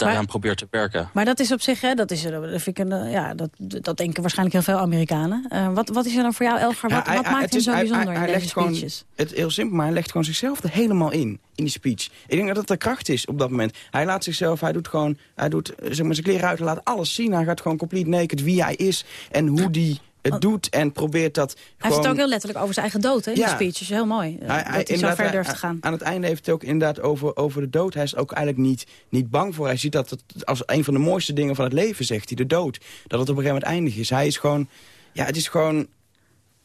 Daaraan Maar- probeert te werken. Maar dat is op zich, hè, dat, is, eh, dat, vind ik een, eh, ja, dat, dat denken waarschijnlijk heel veel Amerikanen. Eh, wat, wat is er dan voor jou, Elgar? Ja, Wat, hij- wat hij- maakt het hem zo hij- bijzonder hij- in deze legt gewoon- speeches? Het heel simpel, maar hij legt gewoon zichzelf er helemaal in, in die speech. Ik denk dat dat de kracht is op dat moment. Hij laat zichzelf, hij doet gewoon, hij doet zeg maar, zijn kleren uit, hij laat alles zien. Hij gaat gewoon compleet naked wie hij is en hoe die het doet en probeert dat Hij heeft gewoon... het ook heel letterlijk over zijn eigen dood hè, in Ja. de speech. Is heel mooi. eh, dat hij zo ver durft te gaan. Aan het einde heeft hij ook inderdaad over, over de dood. Hij is ook eigenlijk niet, niet bang voor. Hij ziet dat het als een van de mooiste dingen van het leven, zegt hij, de dood. Dat het op een gegeven moment eindig is. Hij is gewoon, ja, het is gewoon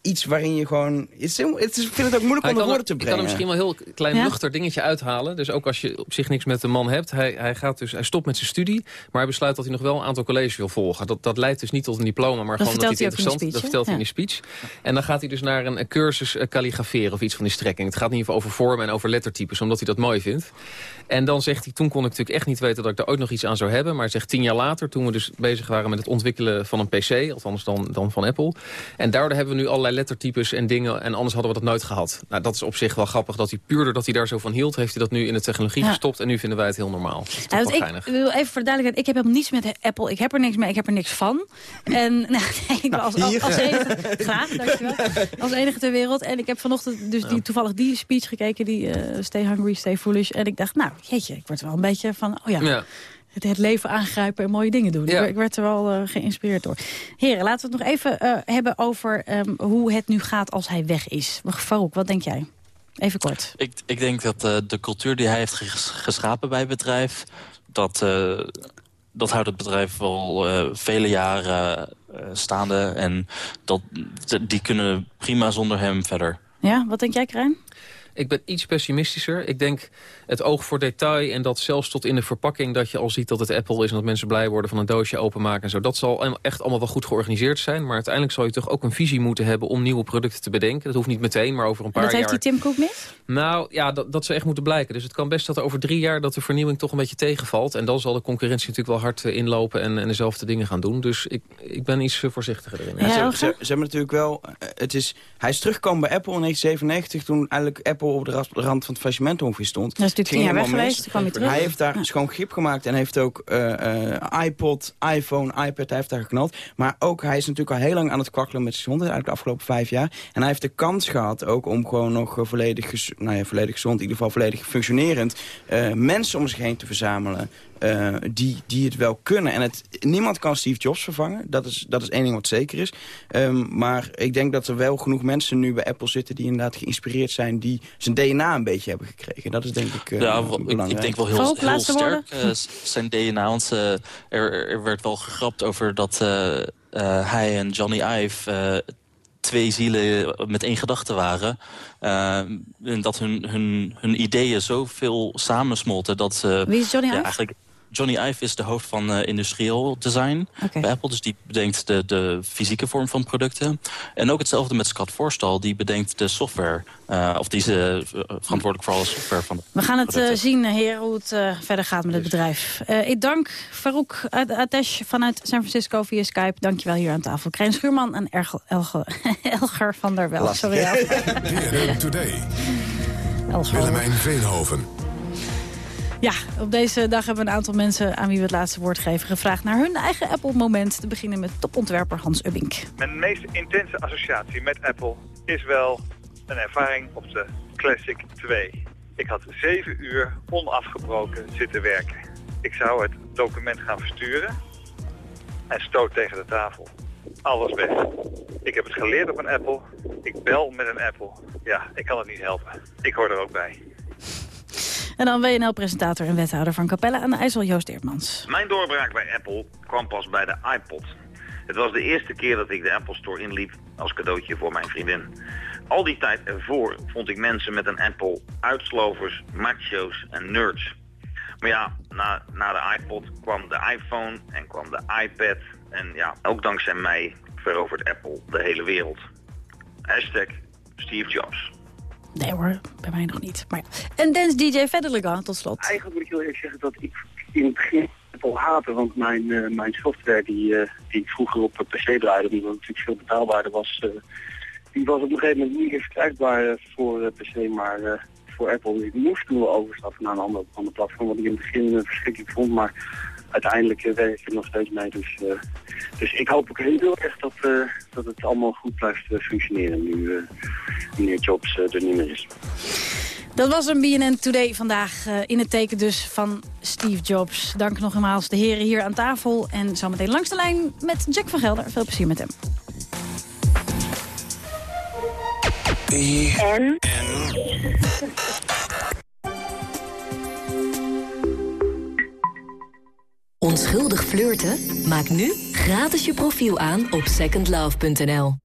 iets waarin je gewoon... Het is, het is, ik vind het ook moeilijk Hij om de kan, woorden te ik kan brengen. er misschien wel een heel klein Ja? luchter dingetje uithalen. Dus ook als je op zich niks met de man hebt. Hij, hij, gaat dus, hij stopt met zijn studie. Maar hij besluit dat hij nog wel een aantal colleges wil volgen. Dat, dat leidt dus niet tot een diploma. Maar Dat gewoon dat hij het interessant Dat speech, vertelt hij in de speech. En dan gaat hij dus naar een, een cursus eh, kalligraferen of iets van die strekking. Het gaat in ieder geval over vormen en over lettertypes. Omdat hij dat mooi vindt. En dan zegt hij, toen kon ik natuurlijk echt niet weten dat ik daar ooit nog iets aan zou hebben. Maar hij zegt tien jaar later, toen we dus bezig waren met het ontwikkelen van een PC. Althans dan, dan van Apple. En daardoor hebben we nu allerlei lettertypes en dingen... en anders hadden we dat nooit gehad. Nou, dat is op zich wel grappig dat hij puur doordat hij daar zo van hield... heeft hij dat nu in de technologie Ja. gestopt en nu vinden wij het heel normaal. Dat is toch Ja, wel ik geinig. wil even voor de duidelijkheid, ik heb helemaal niets met Apple. Ik heb er niks mee, ik heb er niks van. En nou, nee, ik ben als, als, als enige, graag, dankjewel. Als enige ter wereld. En ik heb vanochtend dus die, toevallig die speech gekeken, die eh, Stay Hungry, Stay Foolish. En ik dacht, nou, jeetje, ik word wel een beetje van, oh ja, Ja. Het, het leven aangrijpen en mooie dingen doen. Ja. Ik, ik werd er wel eh, geïnspireerd door. Heren, laten we het nog even eh, hebben over ehm, hoe het nu gaat als hij weg is. Farouk, wat denk jij? Even kort. Ik, ik denk dat eh, de cultuur die hij heeft ges- geschapen bij het bedrijf... dat, eh, dat houdt het bedrijf wel eh, vele jaren staande. En dat, die kunnen prima zonder hem verder. Ja, wat denk jij, Krijn? Ik ben iets pessimistischer. Ik denk het oog voor detail en dat zelfs tot in de verpakking... dat je al ziet dat het Apple is en dat mensen blij worden van een doosje openmaken en zo. Dat zal echt allemaal wel goed georganiseerd zijn. Maar uiteindelijk zal je toch ook een visie moeten hebben om nieuwe producten te bedenken. Dat hoeft niet meteen, maar over een En paar dat heeft jaar... die Tim Cook niet? Nou ja, dat, dat zou echt moeten blijken. Dus het kan best dat er over drie jaar dat de vernieuwing toch een beetje tegenvalt. En dan zal de concurrentie natuurlijk wel hard eh, inlopen en, en dezelfde dingen gaan doen. Dus ik, ik ben iets eh, voorzichtiger erin. Ja, ze, ze, ze hebben natuurlijk wel... eh, Het is, hij is teruggekomen bij Apple in 1997... toen eigenlijk Apple op de rand van het faillissement ongeveer stond. Dat is natuurlijk tien jaar weg geweest, mis. toen kwam hij terug. Hij heeft daar schoon grip gemaakt en heeft ook eh, eh, iPod, iPhone, iPad, hij heeft daar geknald. Maar ook, hij is natuurlijk al heel lang aan het kwakkelen met zijn gezondheid... eigenlijk de afgelopen vijf jaar. En hij heeft de kans gehad ook om gewoon nog eh, volledig, nou ja, volledig gezond... in ieder geval volledig functionerend... mensen om zich heen te verzamelen... eh, die, die het wel kunnen. En het, niemand kan Steve Jobs vervangen. Dat is, dat is één ding wat zeker is. Ehm, maar ik denk dat er wel genoeg mensen nu bij Apple zitten... die inderdaad geïnspireerd zijn... die zijn DNA een beetje hebben gekregen. Dat is denk ik eh, ja, belangrijk. ik denk wel heel, heel sterk eh, zijn DNA. Want eh, er, er werd wel gegrapt over dat eh, eh, hij en Johnny Ive... eh, twee zielen met één gedachte waren. Eh, en dat hun, hun, hun ideeën zoveel samensmolten dat ze... Wie is Johnny ja, Ive? Eigenlijk, Johnny Ive is de hoofd van eh, industrieel design bij Apple. Dus die bedenkt de, de fysieke vorm van producten. En ook hetzelfde met Scott Forstall. Die bedenkt de software. eh, of die is eh, verantwoordelijk voor alle software van de We gaan het eh, zien, heren, hoe het eh, verder gaat met het bedrijf. Eh, ik dank Farouk Atesh vanuit San Francisco via Skype. Dankjewel hier aan tafel. Krijn Schuurman en Ergel, Elge, Elger van der Wel. Sorry? Elger. Today. Elger. Willemijn Veenhoven. Ja, op deze dag hebben we een aantal mensen aan wie we het laatste woord geven... gevraagd naar hun eigen Apple-moment. Te beginnen met topontwerper Hans Ubbink. Mijn meest intense associatie met Apple is wel een ervaring op de Classic 2. Ik had zeven uur onafgebroken zitten werken. Ik zou het document gaan versturen en stoot tegen de tafel. Alles weg. Ik heb het geleerd op een Apple. Ik bel met een Apple. Ja, ik kan het niet helpen. Ik hoor er ook bij. En dan WNL-presentator en wethouder van Capelle aan de IJssel, Joost Eertmans. Mijn doorbraak bij Apple kwam pas bij de iPod. Het was de eerste keer dat ik de Apple Store inliep als cadeautje voor mijn vriendin. Al die tijd ervoor vond ik mensen met een Apple uitslovers, macho's en nerds. Maar ja, na, na de iPod kwam de iPhone en kwam de iPad. En ja, ook dankzij mij verovert Apple de hele wereld. Hashtag Steve Jobs. Nee hoor, bij mij nog niet. Maar ja. En Dance DJ Fedderlegan tot slot. Eigenlijk moet ik heel eerlijk zeggen dat ik in het begin Apple haatte. Want mijn, eh, mijn software die, eh, die ik vroeger op PC draaide, die natuurlijk veel betaalbaarder was, eh, die was op een gegeven moment niet meer verkrijgbaar voor PC, maar voor Apple. Ik moest toen wel overstappen naar een ander, ander platform, wat ik in het begin verschrikkelijk vond. Maar uiteindelijk eh, werk ik er nog steeds mee. Dus, eh, dus ik hoop ook heel erg dat, eh, dat het allemaal goed blijft functioneren nu eh, meneer Jobs er niet meer is. Dat was een BNN Today vandaag eh, in het teken dus van Steve Jobs. Dank nogmaals de heren hier aan tafel. En zometeen langs de lijn met Jack van Gelder. Veel plezier met hem. En? Onschuldig flirten? Maak nu gratis je profiel aan op secondlove.nl.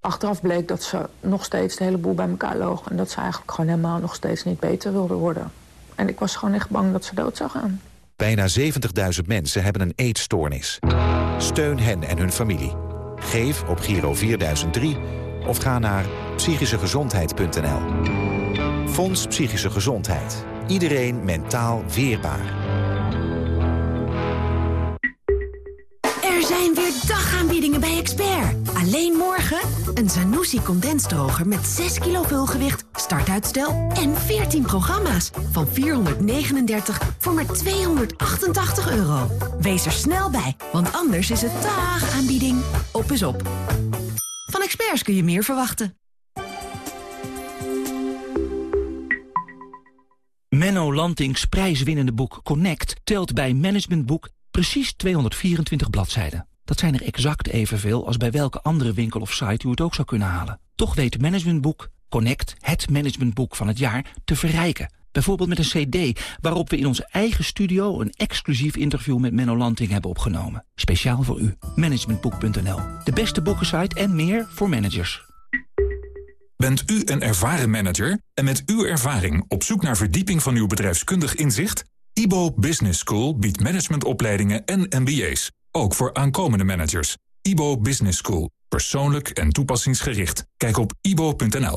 Achteraf bleek dat ze nog steeds de hele boel bij elkaar loog. En dat ze eigenlijk gewoon helemaal nog steeds niet beter wilde worden. En ik was gewoon echt bang dat ze dood zou gaan. Bijna 70.000 mensen hebben een eetstoornis. Steun hen en hun familie. Geef op Giro 4003 of ga naar psychischegezondheid.nl. Fonds Psychische Gezondheid. Iedereen mentaal weerbaar. Zijn weer dagaanbiedingen bij Expert. Alleen morgen een Zanussi condensdroger met 6 kilo vulgewicht, startuitstel en 14 programma's. Van 439 voor maar 288 euro. Wees er snel bij, want anders is het dagaanbieding. Op is op. Van Experts kun je meer verwachten. Menno Lantings prijswinnende boek Connect telt bij Management Boek precies 224 bladzijden. Dat zijn er exact evenveel als bij welke andere winkel of site u het ook zou kunnen halen. Toch weet Management Boek Connect, het managementboek van het jaar, te verrijken. Bijvoorbeeld met een cd waarop we in onze eigen studio een exclusief interview met Menno Lanting hebben opgenomen. Speciaal voor u. Managementboek.nl. De beste boekensite en meer voor managers. Bent u een ervaren manager en met uw ervaring op zoek naar verdieping van uw bedrijfskundig inzicht? IBO Business School biedt managementopleidingen en MBA's, ook voor aankomende managers. IBO Business School, persoonlijk en toepassingsgericht. Kijk op ibo.nl.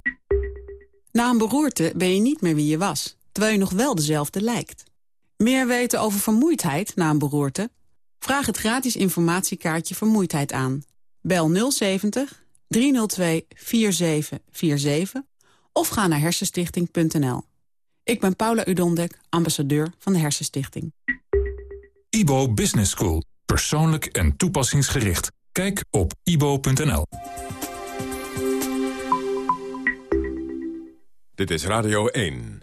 Na een beroerte ben je niet meer wie je was, terwijl je nog wel dezelfde lijkt. Meer weten over vermoeidheid na een beroerte? Vraag het gratis informatiekaartje Vermoeidheid aan. Bel 070 302 4747 of ga naar hersenstichting.nl. Ik ben Paula Udondek, ambassadeur van de Hersenstichting. IBO Business School, persoonlijk en toepassingsgericht. Kijk op ibo.nl. Dit is Radio 1.